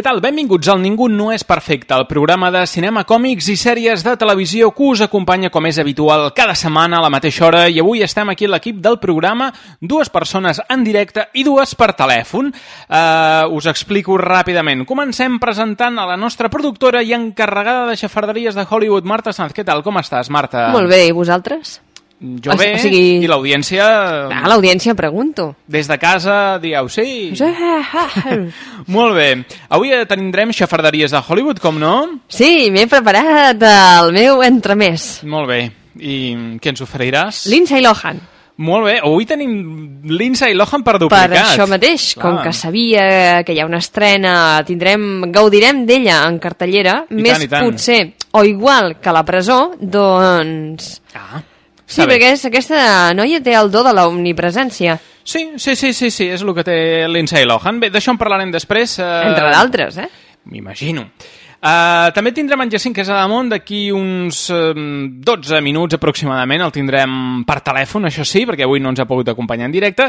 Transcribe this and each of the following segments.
Què tal? Benvinguts al Ningú no és perfecte, el programa de cinema, còmics i sèries de televisió que us acompanya, com és habitual, cada setmana a la mateixa hora i avui estem aquí l'equip del programa, dues persones en directe i dues per telèfon. Uh, us explico ràpidament. Comencem presentant a la nostra productora i encarregada de xafarderies de Hollywood, Marta Sanz. Què tal? Com estàs, Marta? Molt bé, i vosaltres? Jo bé, O sigui- i l'audiència... Ah, l'audiència pregunto. Des de casa dieu sí. Molt bé. Avui eh, tindrem xafarderies de Hollywood, com no? sí m'he preparat el meu entremés. Molt bé. I què ens oferiràs? Lindsay Lohan. Molt bé. Avui tenim Lindsay Lohan per Per duplicat. això mateix, com Clar. que sabia que hi ha una estrena, tindrem, gaudirem d'ella en cartellera, I més tant, tant. potser, o igual que la presó, doncs... Ah, Sí, bé. perquè és, aquesta noia té el do de la omnipresència, Sí, sí, sí, sí, sí, és el que té Lindsay Lohan. Bé, d'això en parlarem després. Eh... entre d'altres, eh? M'imagino. Uh, també tindrem en Jacint Casademont d'aquí uns uh, 12 minuts aproximadament, el tindrem per telèfon, això sí, perquè avui no ens ha pogut acompanyar en directe,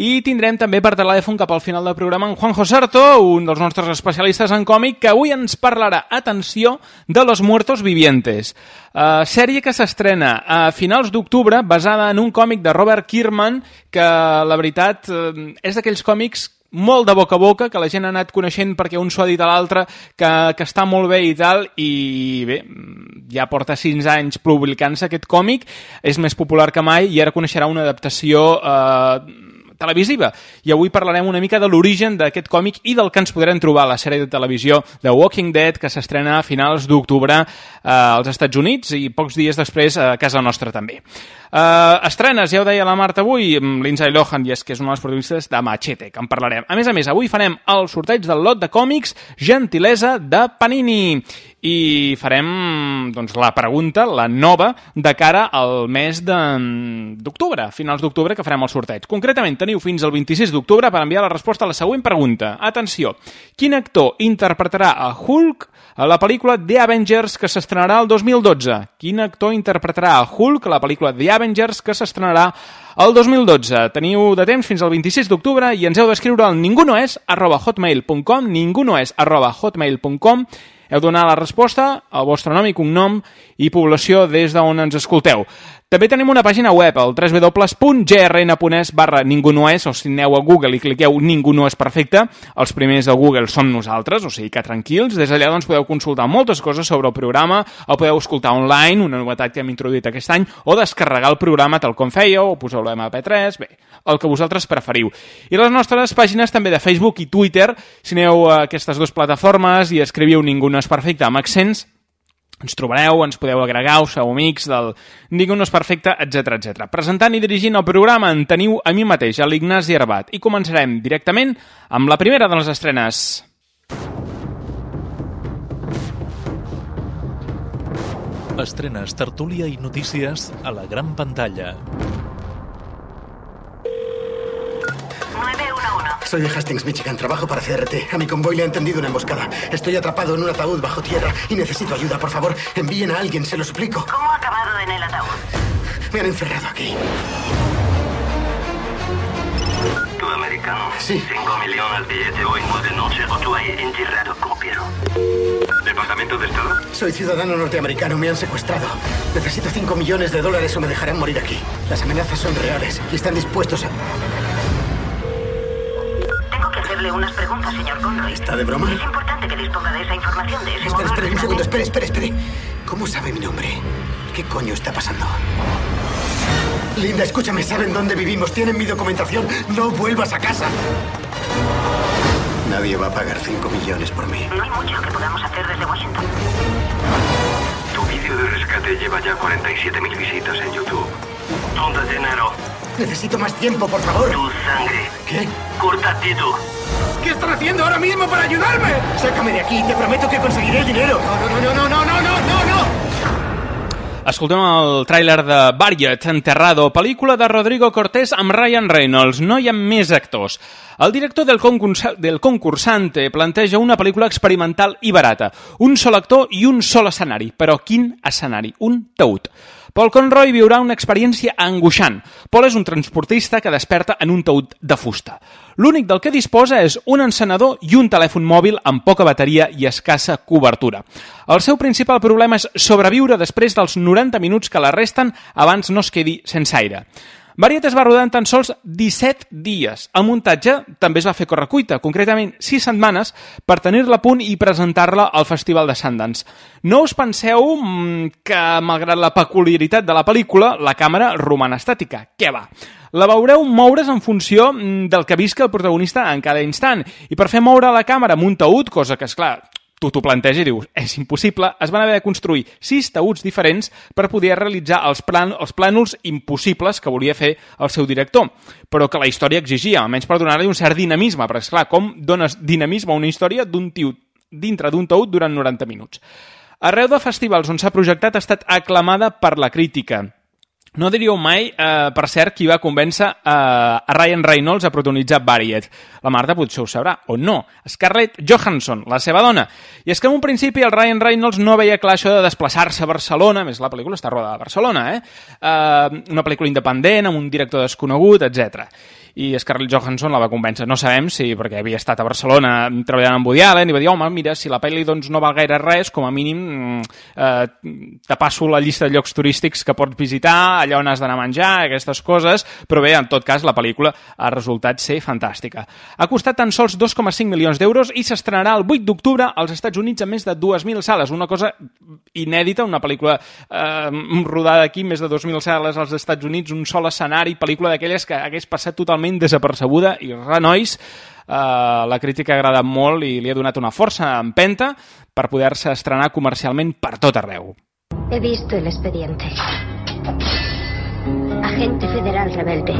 i tindrem també per telèfon cap al final del programa en Juanjo Sarto, un dels nostres especialistes en còmic, que avui ens parlarà, atenció, de Los Muertos Vivientes, uh, sèrie que s'estrena a finals d'octubre, basada en un còmic de Robert Kierman, que la veritat uh, és d'aquells còmics molt de boca a boca, que la gent ha anat coneixent perquè un s'ho ha dit a l'altre, que, que està molt bé i tal, i bé, ja porta 6 anys publicant-se aquest còmic, és més popular que mai i ara coneixerà una adaptació eh, televisiva. I avui parlarem una mica de l'origen d'aquest còmic i del que ens podrem trobar a la sèrie de televisió The Walking Dead, que s'estrena a finals d'octubre eh, als Estats Units i pocs dies després a casa nostra també. Uh, estrenes, ja ho deia la Marta avui, amb Lindsay Lohan, i és que és una de les protagonistes de Machete, que en parlarem. A més a més, avui farem el sorteig del lot de còmics Gentilesa de Panini i farem doncs, la pregunta, la nova, de cara al mes d'octubre, finals d'octubre, que farem el sorteig. Concretament, teniu fins al 26 d'octubre per enviar la resposta a la següent pregunta. Atenció, quin actor interpretarà a Hulk a la pel·lícula The Avengers que s'estrenarà el 2012? Quin actor interpretarà a Hulk a la pel·lícula The Avengers que s'estrenarà el 2012? Teniu de temps fins al 26 d'octubre i ens heu d'escriure al ningunoes arroba hotmail.com ningunoes arroba hotmail.com heu donar la resposta, el vostre nom i cognom i població des d'on ens escolteu. També tenim una pàgina web, el www.grn.es barra ningú no és, o si aneu a Google i cliqueu ningú no és perfecte, els primers de Google som nosaltres, o sigui que tranquils, des d'allà doncs podeu consultar moltes coses sobre el programa, el podeu escoltar online, una novetat que hem introduït aquest any, o descarregar el programa tal com fèieu, o poseu-lo a MP3, bé, el que vosaltres preferiu. I les nostres pàgines també de Facebook i Twitter, si aneu a aquestes dues plataformes i escriviu ningú no és perfecte amb accents, ens trobareu, ens podeu agregar, us sou amics del Ningú no és perfecte, etc etc. Presentant i dirigint el programa en teniu a mi mateix, a l'Ignasi Herbat, i començarem directament amb la primera de les estrenes. Estrenes, tertúlia i notícies a la gran pantalla. Soy de Hastings, Michigan. Trabajo para CRT. A mi convoy le han tendido una emboscada. Estoy atrapado en un ataúd bajo tierra y necesito ayuda. Por favor, envíen a alguien, se lo suplico. ¿Cómo ha acabado en el ataúd? Me han encerrado aquí. ¿Tú americano? Sí. 5 millones al billete hoy, nueve noches, o tú ahí enterrado como Piero. ¿Departamento de Estado? Soy ciudadano norteamericano. Me han secuestrado. Necesito 5 millones de dólares o me dejarán morir aquí. Las amenazas son reales y están dispuestos a... Tengo que hacerle unas preguntas, señor Conroy. ¿Está de broma? Es importante que disponga de esa información de ese Espera, modo espera un segundo. Espere, espere, espere. ¿Cómo sabe mi nombre? ¿Qué coño está pasando? Linda, escúchame. ¿Saben dónde vivimos? ¿Tienen mi documentación? No vuelvas a casa. Nadie va a pagar 5 millones por mí. No hay mucho que podamos hacer desde Washington. Tu vídeo de rescate lleva ya 47.000 visitas en YouTube. ¿Dónde dinero? Necesito más tiempo, por favor. Tu sangre. ¿Qué? Corta Tito. ¿Qué están haciendo ahora mismo para ayudarme? Sácame de aquí, te prometo que conseguiré el dinero. No, no, no, no, no, no, no, no, no. Escoltem el tràiler de Variet, Enterrado, pel·lícula de Rodrigo Cortés amb Ryan Reynolds. No hi ha més actors. El director del, concursa del concursante planteja una pel·lícula experimental i barata. Un sol actor i un sol escenari. Però quin escenari? Un taüt. Paul Conroy viurà una experiència angoixant. Paul és un transportista que desperta en un taüt de fusta. L'únic del que disposa és un encenedor i un telèfon mòbil amb poca bateria i escassa cobertura. El seu principal problema és sobreviure després dels 90 minuts que la resten abans no es quedi sense aire. Variet es va rodar en tan sols 17 dies. El muntatge també es va fer correcuita, concretament 6 setmanes, per tenir-la a punt i presentar-la al Festival de Sundance. No us penseu mm, que, malgrat la peculiaritat de la pel·lícula, la càmera roman estàtica. Què va? La veureu moure's en funció mm, del que visca el protagonista en cada instant. I per fer moure la càmera amb un taüt, cosa que, és clar, tu t'ho planteges i dius, és impossible, es van haver de construir sis taüts diferents per poder realitzar els, plan, els plànols impossibles que volia fer el seu director, però que la història exigia, almenys per donar-li un cert dinamisme, perquè, esclar, com dones dinamisme a una història d'un tio dintre d'un taüt durant 90 minuts? Arreu de festivals on s'ha projectat ha estat aclamada per la crítica, no diríeu mai, eh, per cert, qui va convèncer eh, a Ryan Reynolds a protagonitzar Variet. La Marta potser ho sabrà, o no. Scarlett Johansson, la seva dona. I és que en un principi el Ryan Reynolds no veia clar això de desplaçar-se a Barcelona, més la pel·lícula està rodada a Barcelona, eh? eh una pel·lícula independent, amb un director desconegut, etc i Scarlett Johansson la va convèncer. No sabem si, perquè havia estat a Barcelona treballant amb Woody Allen, i va dir, home, mira, si la pel·li doncs, no val gaire res, com a mínim mm, eh, te passo la llista de llocs turístics que pots visitar, allà on has d'anar a menjar, aquestes coses, però bé, en tot cas, la pel·lícula ha resultat ser fantàstica. Ha costat tan sols 2,5 milions d'euros i s'estrenarà el 8 d'octubre als Estats Units amb més de 2.000 sales, una cosa inèdita, una pel·lícula eh, rodada aquí, més de 2.000 sales als Estats Units, un sol escenari, pel·lícula d'aquelles que hagués passat totalment totalment desapercebuda i re, nois, eh, la crítica ha agradat molt i li ha donat una força empenta per poder-se estrenar comercialment per tot arreu. He visto el expediente. Agente federal rebelde.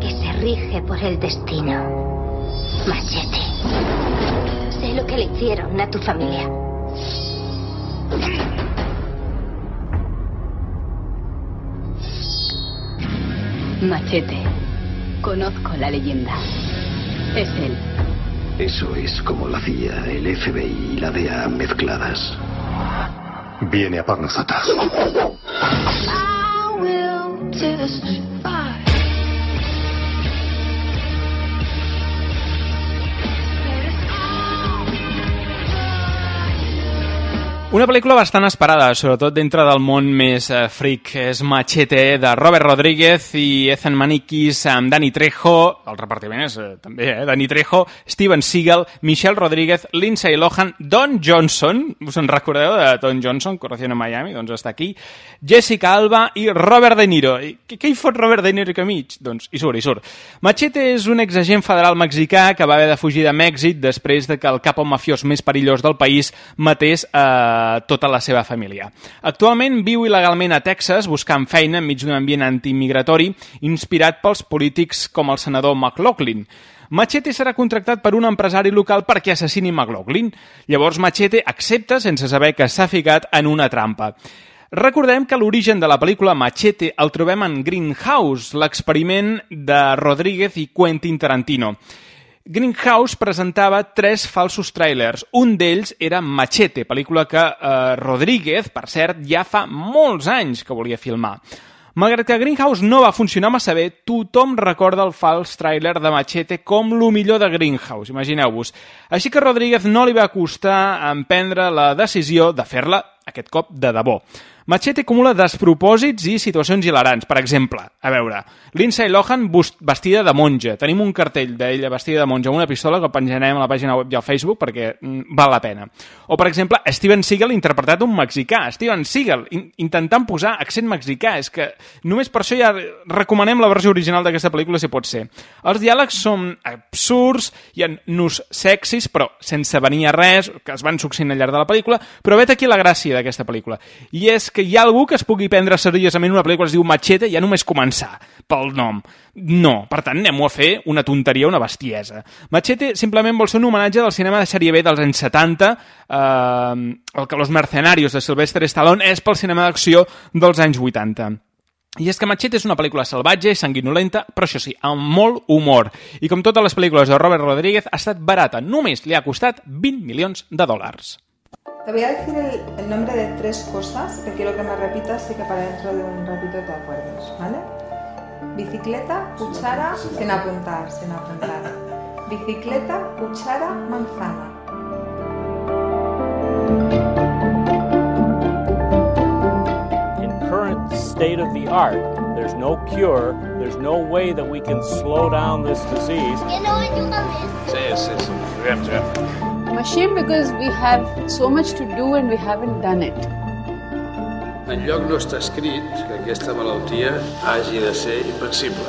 Que se rige por el destino. Machete. Sé lo que le hicieron a tu familia. Machete. Conozco la leyenda. Es él. Eso es como la CIA, el FBI y la DEA mezcladas. Viene a por nosotros. Una pel·lícula bastant esperada, sobretot dintre del món més eh, freak. És Machete, de Robert Rodríguez i Ethan Manikis amb Danny Trejo, el repartiment és eh, també, eh? Danny Trejo, Steven Seagal, Michelle Rodríguez, Lindsay Lohan, Don Johnson, us en recordeu de Don Johnson, Corrección en Miami? Doncs està aquí, Jessica Alba i Robert De Niro. I què, hi fot Robert De Niro que mig? Doncs hi surt, hi surt. Machete és un exagent federal mexicà que va haver de fugir de Mèxic després de que el capo mafiós més perillós del país matés eh, tota la seva família. Actualment viu il·legalment a Texas buscant feina enmig d'un ambient antimigratori inspirat pels polítics com el senador McLaughlin. Machete serà contractat per un empresari local perquè assassini McLaughlin. Llavors Machete accepta sense saber que s'ha ficat en una trampa. Recordem que l'origen de la pel·lícula Machete el trobem en Greenhouse, l'experiment de Rodríguez i Quentin Tarantino. Greenhouse presentava tres falsos trailers. Un d'ells era Machete, pel·lícula que eh, Rodríguez, per cert, ja fa molts anys que volia filmar. Malgrat que Greenhouse no va funcionar massa bé, tothom recorda el fals tràiler de Machete com lo millor de Greenhouse, imagineu-vos. Així que Rodríguez no li va costar emprendre la decisió de fer-la, aquest cop, de debò. Machete acumula despropòsits i situacions hilarants. Per exemple, a veure, Lindsay Lohan vestida de monja. Tenim un cartell d'ella vestida de monja amb una pistola que penjarem a la pàgina web i al Facebook perquè mm, val la pena. O, per exemple, Steven Seagal interpretat un mexicà. Steven Seagal in intentant posar accent mexicà. És que només per això ja recomanem la versió original d'aquesta pel·lícula si pot ser. Els diàlegs són absurds, hi ha nus sexis, però sense venir a res, que es van succeint al llarg de la pel·lícula, però vet aquí la gràcia d'aquesta pel·lícula. I és que hi ha algú que es pugui prendre seriosament una pel·lícula que es diu Machete ja només començar pel nom. No, per tant, anem-ho a fer una tonteria, una bestiesa. Machete simplement vol ser un homenatge del cinema de sèrie B dels anys 70, eh, el que Los Mercenarios de Sylvester Stallone és pel cinema d'acció dels anys 80. I és que Machete és una pel·lícula salvatge i sanguinolenta, però això sí, amb molt humor. I com totes les pel·lícules de Robert Rodríguez, ha estat barata. Només li ha costat 20 milions de dòlars. Te voy a decir el, el nombre de tres cosas que quiero que me repitas y que para dentro de un ratito te acuerdes, ¿vale? Bicicleta, cuchara, sin apuntar, sin apuntar. Bicicleta, cuchara, manzana. in current state of the art, there's no cure, there's no way that we can slow down this disease. Sí, sí, sí. I'm ashamed because we have so much to do and we haven't done it. Enlloc no està escrit que aquesta malaltia hagi de ser invencible.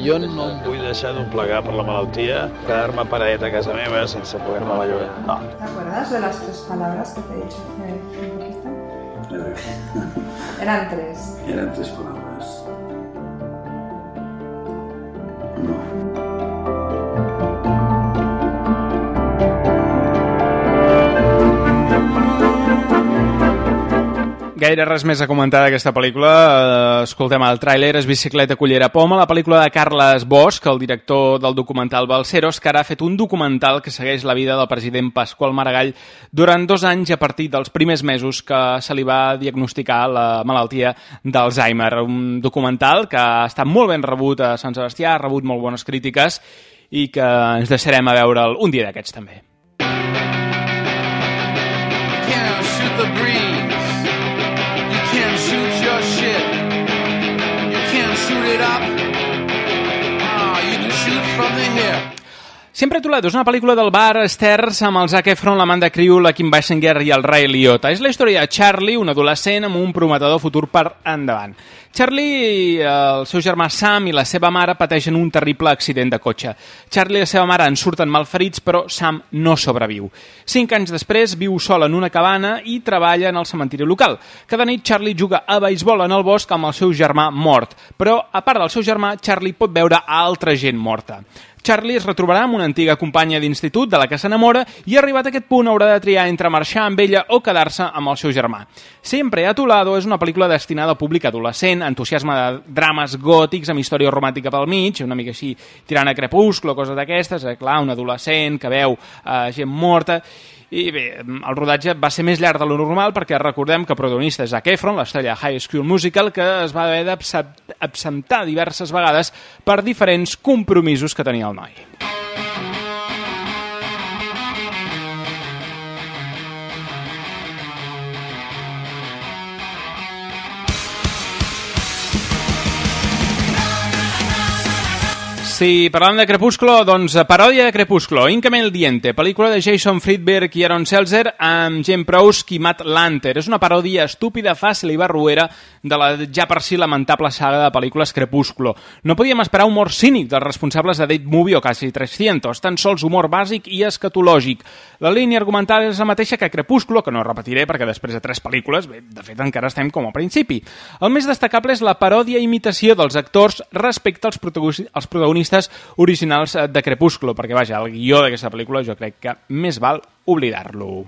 Jo no em vull deixar d'omplegar per la malaltia, quedar-me paradet a casa meva sense poder-me la llogar. No. ¿Te acuerdas de las tres palabras que te he dicho hace un poquito? Eran tres. Eran tres palabras. Gaire res més a comentar d'aquesta pel·lícula. Eh, Escoltem el tràiler, és Bicicleta Cullera Poma, la pel·lícula de Carles Bosch, el director del documental Balseros, que ara ha fet un documental que segueix la vida del president Pasqual Maragall durant dos anys a partir dels primers mesos que se li va diagnosticar la malaltia d'Alzheimer. Un documental que ha estat molt ben rebut a Sant Sebastià, ha rebut molt bones crítiques i que ens deixarem a veure'l un dia d'aquests també. From the hip. Sempre a Toledo és una pel·lícula del bar Sters amb el Zac Efron, l'Amanda Crew, la Kim Basinger i el Ray Liotta. És la història de Charlie, un adolescent amb un prometedor futur per endavant. Charlie, el seu germà Sam i la seva mare pateixen un terrible accident de cotxe. Charlie i la seva mare en surten malferits, però Sam no sobreviu. Cinc anys després viu sol en una cabana i treballa en el cementiri local. Cada nit Charlie juga a beisbol en el bosc amb el seu germà mort, però a part del seu germà, Charlie pot veure altra gent morta. Charlie es retrobarà amb una antiga companya d'institut de la que s'enamora i arribat a aquest punt haurà de triar entre marxar amb ella o quedar-se amb el seu germà. Sempre a Tolado és una pel·lícula destinada al públic adolescent, entusiasme de drames gòtics amb història romàntica pel mig, una mica així tirant a crepuscle, coses d'aquestes, eh, clar, un adolescent que veu eh, gent morta... I bé, el rodatge va ser més llarg de lo normal perquè recordem que el protagonista és Zac Efron, l'estrella High School Musical, que es va haver d'absentar diverses vegades per diferents compromisos que tenia el noi. Sí, parlant de Crepúsculo, doncs paròdia de Crepúsculo, Incame el Diente, pel·lícula de Jason Friedberg i Aaron Seltzer amb Jim Proust i Matt Lanter. És una paròdia estúpida, fàcil i barruera de la ja per si lamentable saga de pel·lícules Crepúsculo. No podíem esperar humor cínic dels responsables de Date Movie o Casi 300, tan sols humor bàsic i escatològic. La línia argumental és la mateixa que Crepúsculo, que no repetiré perquè després de tres pel·lícules, bé, de fet encara estem com a principi. El més destacable és la paròdia imitació dels actors respecte als protagonistes, protagonistes originals de Crepúsculo, perquè vaja, el guió d'aquesta pel·lícula jo crec que més val oblidar-lo.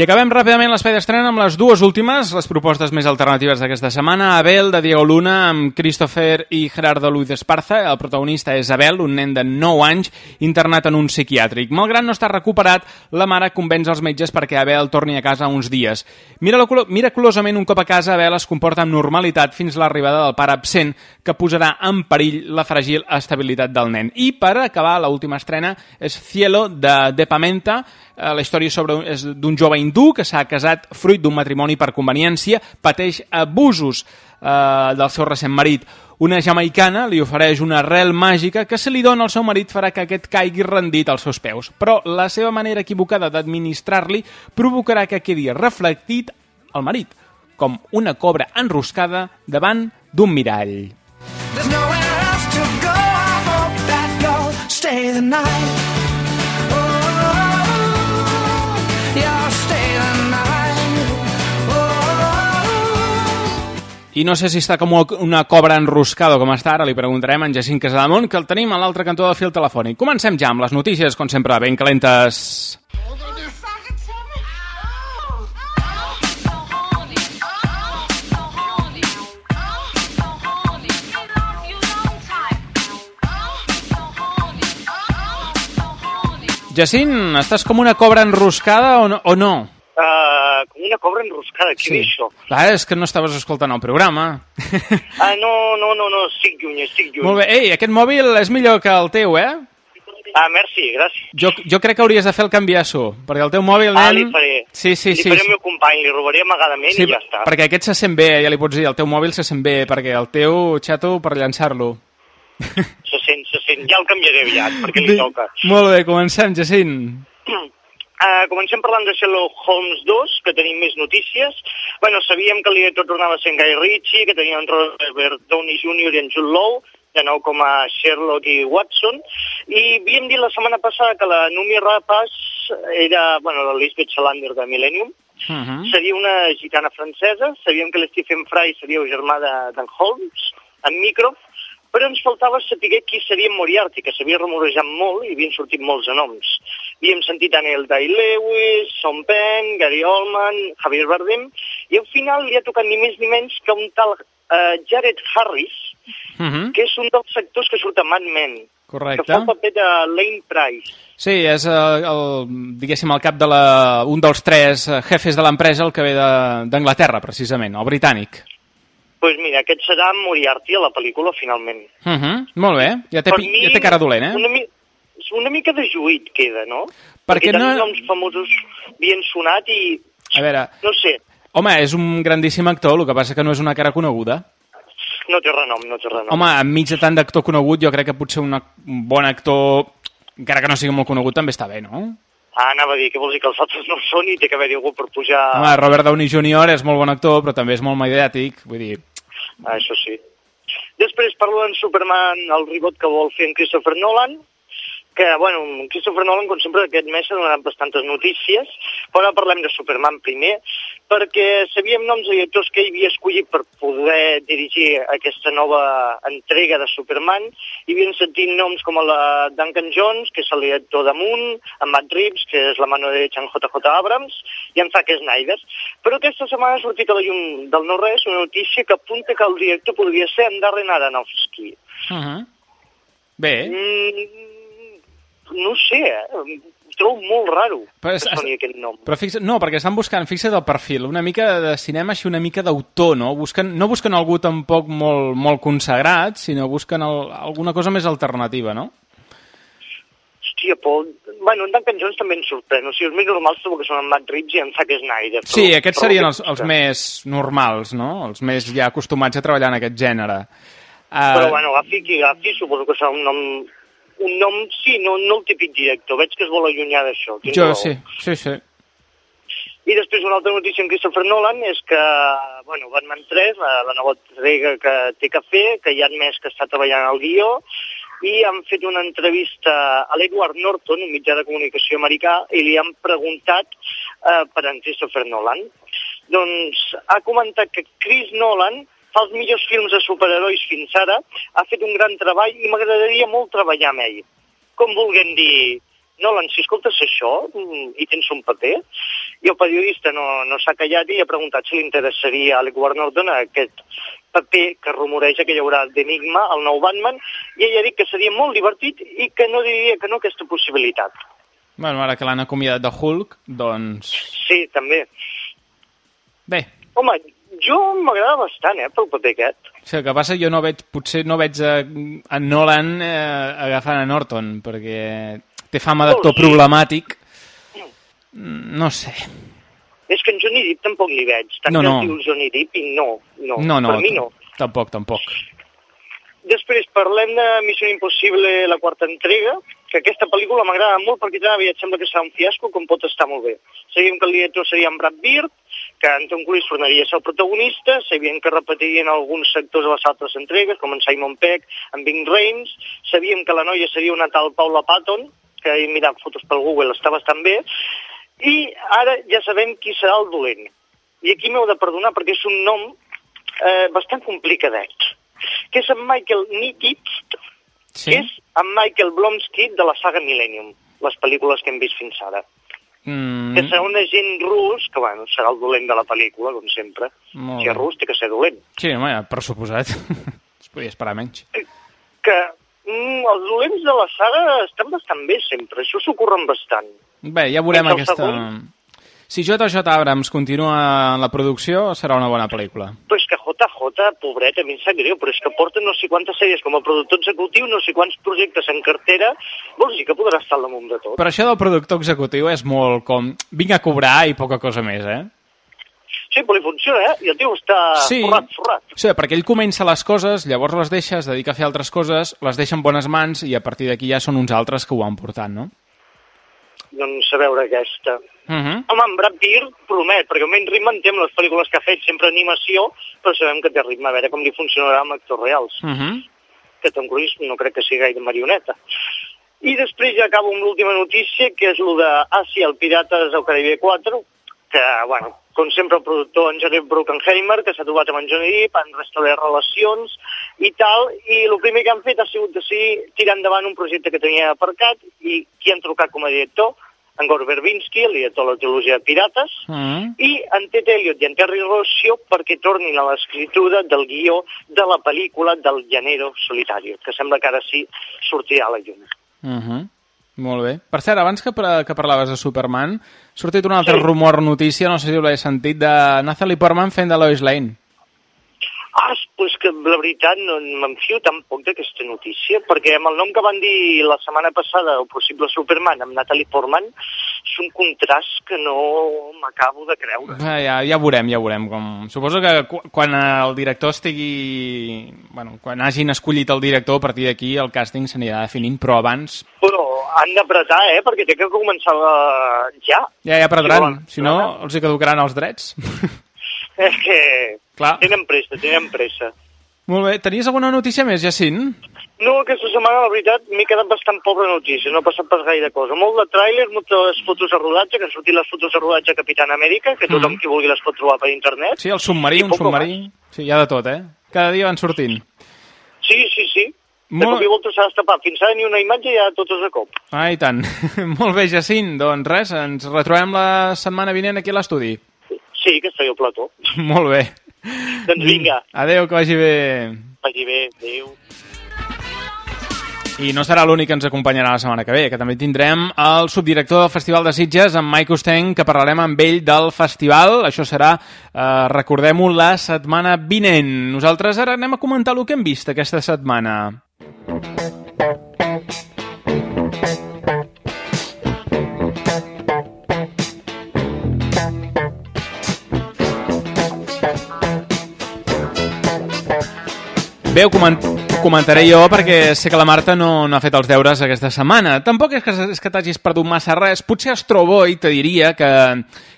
I acabem ràpidament l'espai d'estrena amb les dues últimes, les propostes més alternatives d'aquesta setmana. Abel, de Diego Luna, amb Christopher i Gerardo Luis Esparza. El protagonista és Abel, un nen de 9 anys, internat en un psiquiàtric. Malgrat no estar recuperat, la mare convenç els metges perquè Abel torni a casa uns dies. Miraculosament, un cop a casa, Abel es comporta amb normalitat fins a l'arribada del pare absent, que posarà en perill la fràgil estabilitat del nen. I per acabar, l'última estrena és Cielo, de De Pamenta, Eh, la història sobre és d'un jove hindú que s'ha casat fruit d'un matrimoni per conveniència, pateix abusos eh, del seu recent marit. Una jamaicana li ofereix una arrel màgica que se li dona al seu marit farà que aquest caigui rendit als seus peus. Però la seva manera equivocada d'administrar-li provocarà que quedi reflectit el marit, com una cobra enroscada davant d'un mirall. There's nowhere else to go. I hope that you'll stay the night. I no sé si està com una cobra enroscada com està, ara li preguntarem a en Jacint Casademont, que el tenim a l'altre cantó del fil telefònic. Comencem ja amb les notícies, com sempre, ben calentes. Jacint, estàs com una cobra enroscada o no? O no? Uh, com una cobra enroscada, què sí. és això? Ah, és que no estaves escoltant el programa. Ah, no, no, no, no, estic lluny, estic lluny. Molt bé. Ei, aquest mòbil és millor que el teu, eh? Ah, merci, gràcies. Jo, jo crec que hauries de fer el canviasso, perquè el teu mòbil, Ah, nen... li faré. Sí, sí, li sí. faré al meu company, li robaré amagadament Sí, i ja està. perquè aquest se sent bé, ja li pots dir, el teu mòbil se sent bé, perquè el teu, xato, per llançar-lo. Se sent, se sent. Ja el canviaré aviat, perquè li toca. Molt bé, comencem, Jacint. Uh, comencem parlant de Sherlock Holmes 2, que tenim més notícies. Bueno, sabíem que el director tornava a ser en Guy Ritchie, que tenia en Robert Downey Jr. i en Jude Law, de nou com a Sherlock i Watson, i havíem dit la setmana passada que la Numi Rapace era, bueno, la Lisbeth Salander de Millennium, Uh -huh. seria una gitana francesa, sabíem que l'Stephen Fry seria el germà de- d'en Holmes, en Microf, però ens faltava saber qui seria Moriarty, que s'havia rumorejat molt i havien sortit molts noms. Havíem sentit Daniel Day-Lewis, Sean Penn, Gary Oldman, Javier Bardem, i al final li ha tocat ni més ni menys que un tal uh, Jared Harris, Uh -huh. que és un dels actors que surt a Mad Men, Correcte. que fa el paper de Lane Price. Sí, és el, el, diguéssim, el cap de la, un dels tres eh, jefes de l'empresa, el que ve de- d'Anglaterra, precisament, el britànic. Pues mira, aquest serà Moriarty a la pel·lícula, finalment. Uh -huh. Molt bé, ja té, mi, ja té cara dolent, eh? Una, mi una mica de juït queda, no? Perquè Perquè no- noms famosos havien sonat i, A veure, no sé, home, és un grandíssim actor, el que passa que no és una cara coneguda. no té renom, no té renom. Home, enmig de tant d'actor conegut, jo crec que potser un, ac- un bon actor, encara que no sigui molt conegut, també està bé, no? Ah, anava a dir, què vols dir, que els altres no són i té que haver-hi algú per pujar... Home, Robert Downey Jr. és molt bon actor, però també és molt mediàtic, vull dir... Ah, això sí. Després parlo en Superman, el ribot que vol fer en Christopher Nolan, que, bueno, en Christopher Nolan, com sempre, aquest mes s'ha donat bastantes notícies, però ara parlem de Superman primer, perquè sabíem noms de directors que ell havia escollit per poder dirigir aquesta nova entrega de Superman, i havien sentit noms com de Duncan Jones, que és el director de Moon, en Matt Reeves, que és la mano derecha en JJ Abrams, i en Zack Snyder. Però aquesta setmana ha sortit a la llum del no-res una notícia que apunta que el director podria ser en Darren Aronofsky. Uh -huh. Bé. Mm, no sé, eh? Ho trobo molt raro Però que és- soni aquest nom. Però fixa, no, perquè estan buscant, fixa't el perfil, una mica de cinema així, una mica d'autor, no? Busquen, no busquen algú tampoc molt, molt consagrat, sinó busquen el, alguna cosa més alternativa, no? Hòstia, Paul... Bueno, en Duncan Jones també ens sorprèn. O sigui, els més normals trobo que són en Matt Reeves i en Zack Snyder. Sí, però- aquests però serien els, els sí que- més normals, no? Els més ja acostumats a treballar en aquest gènere. Uh, Però bueno, agafi qui agafi, suposo que serà un nom... Un nom, sí, no, no el típic director. Veig que es vol allunyar d'això. jo raó. sí, sí, sí. I després una altra notícia en Christopher Nolan és que, bueno, Batman 3, la, la nova entrega que té que fer, que ja ha admès que està treballant al guió, i han fet una entrevista a l'Edward Norton, un mitjà de comunicació americà, i li han preguntat eh, per en Christopher Nolan. Doncs ha comentat que Chris Nolan fa els millors films de superherois fins ara, ha fet un gran treball i m'agradaria molt treballar amb ell. Com vulguem dir, Nolan, si escoltes això mm, i tens un paper, i el periodista no, no s'ha callat i ha preguntat si li interessaria a Alec Warnordon aquest paper que rumoreja que hi haurà d'Enigma, el nou Batman, i ell ha dit que seria molt divertit i que no diria que no aquesta possibilitat. Bueno, ara que l'han acomiadat de Hulk, doncs... Sí, també. Bé. Home, jo m'agrada bastant, eh, pel paper aquest. Sí, el que passa jo no veig, potser no veig a, a Nolan eh, agafant a Norton, perquè té fama d'actor Oh, sí. problemàtic. Mm, No sé. És que en Johnny Depp tampoc li veig. Tant No, que no. es diu Johnny Depp i no, no, No, no, per mi no. tampoc, tampoc. Després parlem de Missió Impossible, la quarta entrega, que aquesta pel·lícula m'agrada molt perquè aviat sembla que serà un fiasco com pot estar molt bé. Sabíem que el director seria en Brad Bird, que en Tom Cruise tornaria a ser el protagonista, sabíem que repetirien alguns sectors de les altres entregues, com en Simon Pegg, en Bing Rames, sabíem que la noia seria una tal Paula Patton, que he mirat fotos pel Google, està bastant bé, i ara ja sabem qui serà el dolent. I aquí m'heu de perdonar perquè és un nom eh, bastant complicadet, que és en Michael Nikic, Sí? que és en Michael Blomsky de la saga Millennium, les pel·lícules que hem vist fins ara. Mm, Que serà un agent rus, que bueno, serà el dolent de la pel·lícula, com sempre. Molt Si és rus, té que ser dolent. sí, home, ja, per suposat. es podia esperar menys. Que mm, els dolents de la saga estan bastant bé sempre, això s'ho curren bastant. Bé, ja veurem aquesta... segon. Si JJ Abrams continua en la producció, serà una bona pel·lícula. Però és que JJ, pobret, a mi em sap greu, però és que porta no sé quantes sèries com a productor executiu, no sé quants projectes en cartera, vols dir que podrà estar al damunt de tot? Però això del productor executiu és molt com... Vinc a cobrar i poca cosa més, eh? Sí, però li funciona, eh? I el tio està Sí. forrat, forrat. Sí, perquè ell comença les coses, llavors les deixa, es dedica a fer altres coses, les deixa en bones mans i a partir d'aquí ja són uns altres que ho han portat, no? Doncs a veure aquesta. Uh -huh. Home, en Brad Pitt promet, perquè almenys ritme en té amb les pel·lícules que ha fet, sempre animació, però sabem que té ritme, a veure com li funcionarà amb actors reals. Uh -huh. Que Tom Cruise no crec que sigui gaire marioneta. I després ja acabo amb l'última notícia, que és el de Àsia, el Pirates del Caribe 4, que, bueno, com sempre el productor en Jared Bruckenheimer, que s'ha trobat amb en Johnny Depp, han restablert relacions i tal, i el primer que han fet ha sigut decidir tirar endavant un projecte que tenia aparcat, i qui han trucat com a director? En Gore Verbinski, el director de la trilogia de Pirates, Uh -huh. i en Ted Elliot i en Terry Rossio perquè tornin a l'escriptura del guió de la pel·lícula del Llanero Solitario, que sembla que ara sí sortirà a la llum. Uh -huh. Molt bé. Per cert, abans que, que parlaves de Superman, ha sortit un altre Sí. rumor notícia, no sé si l'he sentit, de Natalie Portman fent de Lois Lane. Ah, doncs que la veritat no me'n fio tampoc d'aquesta notícia, perquè amb el nom que van dir la setmana passada, el possible Superman, amb Natalie Portman, és un contrast que no m'acabo de creure. Ah, ja, ja veurem, ja veurem. Com... Suposo que qu quan el director estigui... Bueno, quan hagin escollit el director, a partir d'aquí el càsting s'anirà definint, però abans... Però han d'apretar, eh?, perquè té que començar la... ja. Ja, ja perdran. Si Si no, els hi caducaran els drets. És que Clar. tenen pressa, tenen pressa. Molt bé. Tenies alguna notícia més, Jacint? No, aquesta setmana, la veritat, m'he quedat bastant pobra notícia, no ha passat pas gaire cosa. Molt de tràiler, moltes fotos de rodatge, que han sortit les fotos de rodatge de Capitán Amèrica, que tothom Mhm. qui vulgui les pot trobar per internet. Sí, el submarí, I un submarí... Sí, hi ha de tot, eh? Cada dia van sortint. Sí, sí, sí. De Molt- cop i volta s'ha destapat. Fins ara ni una imatge ja totes de cop. Ah, i tant. Molt bé, Jacint. Doncs res, ens retrobem la setmana vinent aquí a l'estudi. Sí, que estaré al plató. Molt bé. Doncs vinga, Adéu, que vagi bé. vagi bé, adéu. I no serà l'únic que ens acompanyarà la setmana que ve, que també tindrem el subdirector del Festival de Sitges, en Mike Ostenc, que parlarem amb ell del festival. Això serà, eh, recordem-ho, la setmana vinent. Nosaltres ara anem a comentar el que hem vist aquesta setmana. Bé, ho coment comentaré jo perquè sé que la Marta no, no ha fet els deures aquesta setmana. Tampoc és que, és que t'hagis perdut massa res. Potser Astroboi te diria que,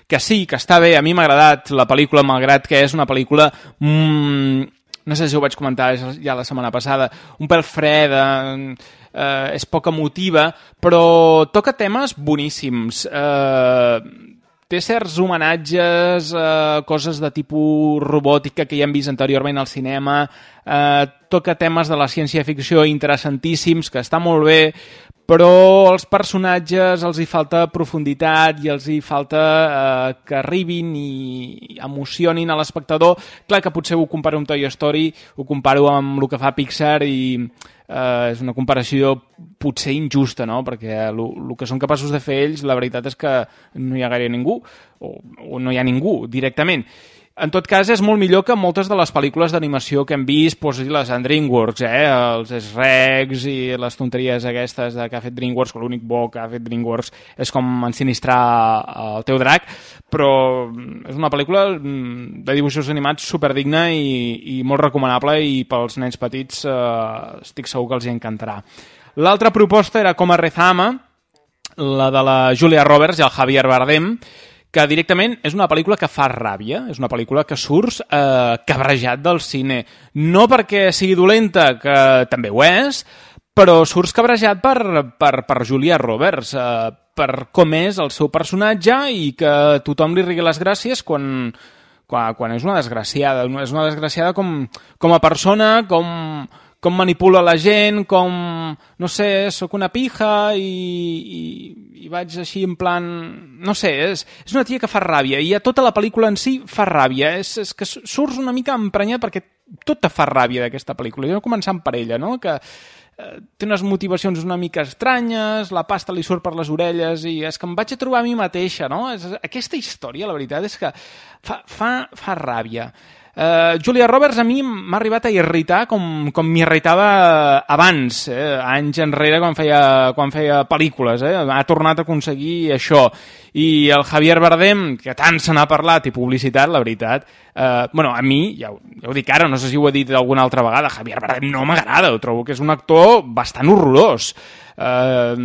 que sí, que està bé. A mi m'ha agradat la pel·lícula, malgrat que és una pel·lícula... Mm, no sé si ho vaig comentar ja la setmana passada, un pèl freda, eh, és poc emotiva, però toca temes boníssims. Eh, té certs homenatges, eh, coses de tipus robòtica que ja hem vist anteriorment al cinema, eh, toca temes de la ciència-ficció interessantíssims, que està molt bé, però els personatges els hi falta profunditat i els hi falta eh, que arribin i emocionin a l'espectador. Clar que potser ho comparo amb Toy Story, ho comparo amb el que fa Pixar i eh, és una comparació potser injusta, no? perquè el que són capaços de fer ells, la veritat és que no hi ha gaire ningú, o, o no hi ha ningú directament. En tot cas, és molt millor que moltes de les pel·lícules d'animació que hem vist, doncs, les en DreamWorks, eh? els S-Rex i les tonteries aquestes de que ha fet DreamWorks, que l'únic bo que ha fet DreamWorks és com ensinistrar el teu drac, però és una pel·lícula mm, de dibuixos animats superdigna i, i molt recomanable i pels nens petits eh, estic segur que els hi encantarà. L'altra proposta era Com a Rezama, la de la Julia Roberts i el Javier Bardem, que directament és una pel·lícula que fa ràbia, és una pel·lícula que surts eh, cabrejat del cine. No perquè sigui dolenta, que també ho és, però surts cabrejat per, per, per Julia Roberts, eh, per com és el seu personatge i que tothom li rigui les gràcies quan, quan, quan és una desgraciada. És una desgraciada com, com a persona, com, com manipula la gent, com, no sé, sóc una pija i, i, i vaig així en plan... No sé, és, és una tia que fa ràbia i a tota la pel·lícula en si fa ràbia. És, és que surts una mica emprenyat perquè tot te fa ràbia d'aquesta pel·lícula. Jo començant per ella, no?, que eh, té unes motivacions una mica estranyes, la pasta li surt per les orelles i és que em vaig a trobar a mi mateixa, no? Aquesta història, la veritat, és que fa, fa, fa ràbia. Uh, Julia Roberts a mi m'ha arribat a irritar com, com m'hi irritava abans, eh, anys enrere quan feia, quan feia pel·lícules. Eh? Ha tornat a aconseguir això. I el Javier Bardem, que tant se n'ha parlat i publicitat, la veritat, eh, bueno, a mi, ja, ja ho dic ara, no sé si ho he dit alguna altra vegada, Javier Bardem no m'agrada, ho trobo que és un actor bastant horrorós. Eh,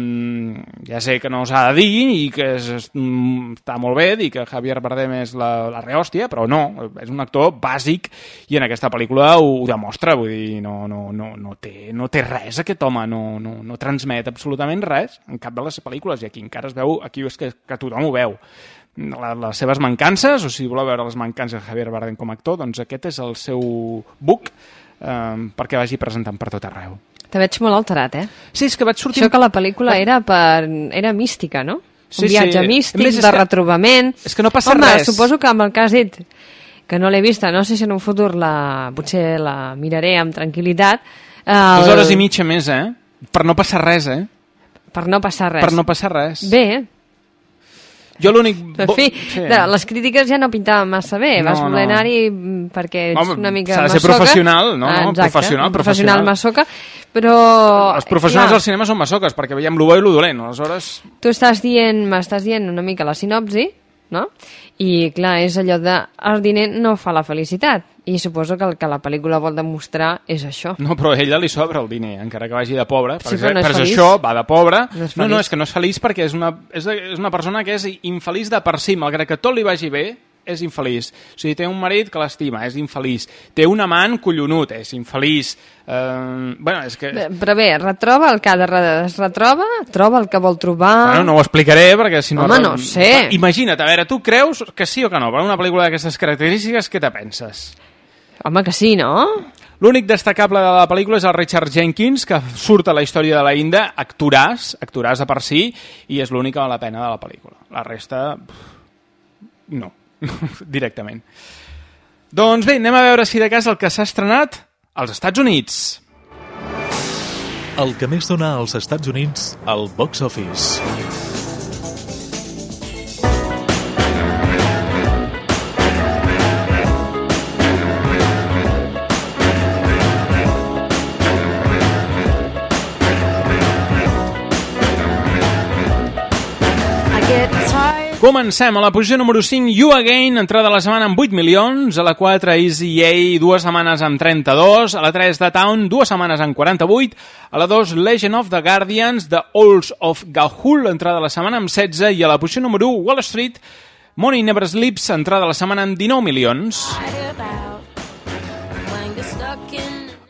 ja sé que no s'ha de dir i que és, està molt bé dir que Javier Bardem és la, la rehòstia, però no, és un actor bàsic i en aquesta pel·lícula ho, ho demostra, vull dir, no, no, no, no, té, no té res aquest home, no, no, no transmet absolutament res en cap de les pel·lícules i aquí encara es veu, aquí és que, que tothom ho veu la, les seves mancances, o si voleu veure les mancances de Javier Bardem com a actor, doncs aquest és el seu book eh, perquè vagi presentant per tot arreu. Te veig molt alterat, eh? Sí, és que vaig sortir... Això que la pel·lícula era, per... era mística, no? Sí, un viatge sí. místic, Més, és de que- retrobament... és que no passa Home, res. suposo que amb el que has dit, que no l'he vista, no sé si en un futur la, potser la miraré amb tranquil·litat. El... Dues hores i mitja més, eh? Per no passar res, eh? Per no passar res. Per no passar res. Bé, Jo l'únic... en fi, sí. de, les crítiques ja no pintaven massa bé. No, Vas voler no. anar-hi perquè ets Home, una mica s'ha de ser masoca. professional, no, Ah, Exacte, professional, professional professional. masoca, però... Els professionals clar, del cinema són masoques, perquè veiem lo bo i lo dolent. Aleshores, tu estàs dient, m'estàs dient una mica la sinopsi, no? I clar, és allò de el diner no fa la felicitat. I suposo que el que la pel·lícula vol demostrar és això. no, però a ella li sobra el diner, encara que vagi de pobre. Sí, perquè, però no és per feliç. això va de pobre. No és no, no, és que no és feliç perquè és una, és, és una persona que és infeliç de per si, malgrat que tot li vagi bé, és infeliç. O sigui, té un marit que l'estima, és infeliç. Té un amant collonut, és infeliç. Eh, bueno, és que... Però bé, retroba el que ha de re- es retroba, troba el que vol trobar... Bueno, no ho explicaré perquè si no... Home, no sé. Imagina't, a veure, tu creus que sí o que no? Per una pel·lícula d'aquestes característiques, què te penses? Home, que sí, no? L'únic destacable de la pel·lícula és el Richard Jenkins, que surt a la història de la Inda, actoràs, actoràs a per si, i és l'únic que val la pena de la pel·lícula. La resta, no, directament. Doncs bé, anem a veure si de cas el que s'ha estrenat als Estats Units. El que més dona als Estats Units al box office. Comencem a la posició número 5, You Again, entrada a la setmana amb 8 milions, a la 4 Easy A, dues setmanes amb 32, a la 3 The Town, dues setmanes amb 48, a la 2 Legend of the Guardians, The Halls of Gahul, entrada a la setmana amb 16, i a la posició número 1, Wall Street, Money Never Sleeps, entrada a la setmana amb 19 milions.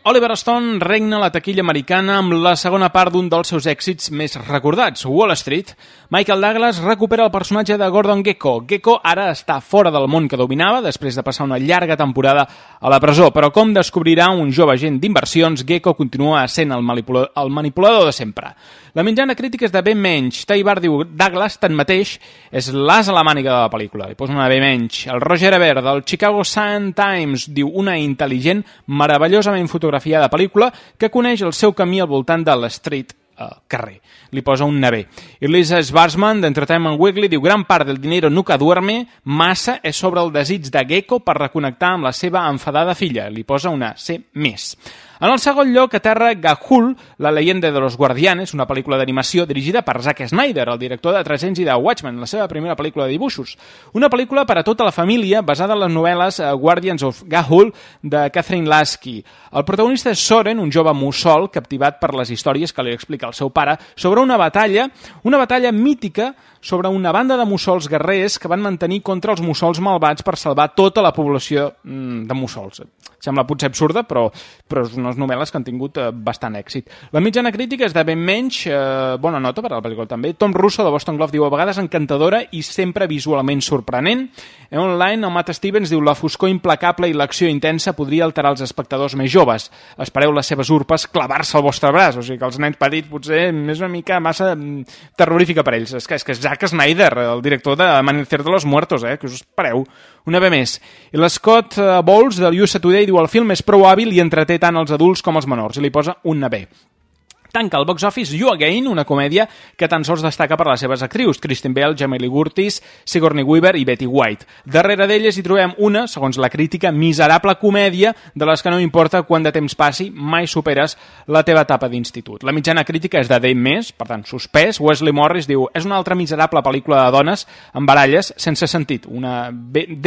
Oliver Stone regna la taquilla americana amb la segona part d'un dels seus èxits més recordats, Wall Street. Michael Douglas recupera el personatge de Gordon Gekko. Gekko ara està fora del món que dominava després de passar una llarga temporada a la presó, però com descobrirà un jove agent d'inversions, Gekko continua sent el, manipula el manipulador de sempre. La mitjana crítica és de ben menys. Taibar diu Douglas, tanmateix, és l'as a la màniga de la pel·lícula. Li posa una B menys. El Roger Ebert del Chicago Sun-Times diu una intel·ligent, meravellosament fotografiada pel·lícula que coneix el seu camí al voltant de l'Street al carrer. Li posa un navé. I Lisa Schwarzman, d'Entertainment Weekly, diu gran part del dinero nunca duerme, massa és sobre el desig de Gecko per reconnectar amb la seva enfadada filla. Li posa una C més. En el segon lloc, aterra Gahul, la leyenda de los guardianes, una pel·lícula d'animació dirigida per Zack Snyder, el director de 300 i de Watchmen, la seva primera pel·lícula de dibuixos. Una pel·lícula per a tota la família, basada en les novel·les uh, Guardians of Gahul, de Catherine Lasky. El protagonista és Soren, un jove mussol captivat per les històries que li explica el seu pare sobre una batalla, una batalla mítica sobre una banda de mussols guerrers que van mantenir contra els mussols malvats per salvar tota la població mm, de mussols. Sembla potser absurda, però, però és unes novel·les que han tingut eh, bastant èxit. La mitjana crítica és de ben menys, eh, bona nota per a la pel·lícula també. Tom Russo de Boston Globe diu a vegades encantadora i sempre visualment sorprenent. En online, el Matt Stevens diu la foscor implacable i l'acció intensa podria alterar els espectadors més joves. Espereu les seves urpes clavar-se al vostre braç, o sigui que els nens petits potser és una mica massa mm, terrorífica per ells. És que és, que és Zack Snyder, el director de Amanecer de los Muertos, eh? que us espereu. Una ve més. L'Scott eh, Bowles del USA Today diu el film és prou hàbil i entreté tant els adults com els menors i li posa un B. Tanca el box office You Again, una comèdia que tan sols destaca per les seves actrius, Kristen Bell, Jamie Lee Curtis, Sigourney Weaver i Betty White. Darrere d'elles hi trobem una, segons la crítica, miserable comèdia de les que no importa quant de temps passi, mai superes la teva etapa d'institut. La mitjana crítica és de D+, per tant, suspès. Wesley Morris diu, és una altra miserable pel·lícula de dones amb baralles sense sentit, una D-.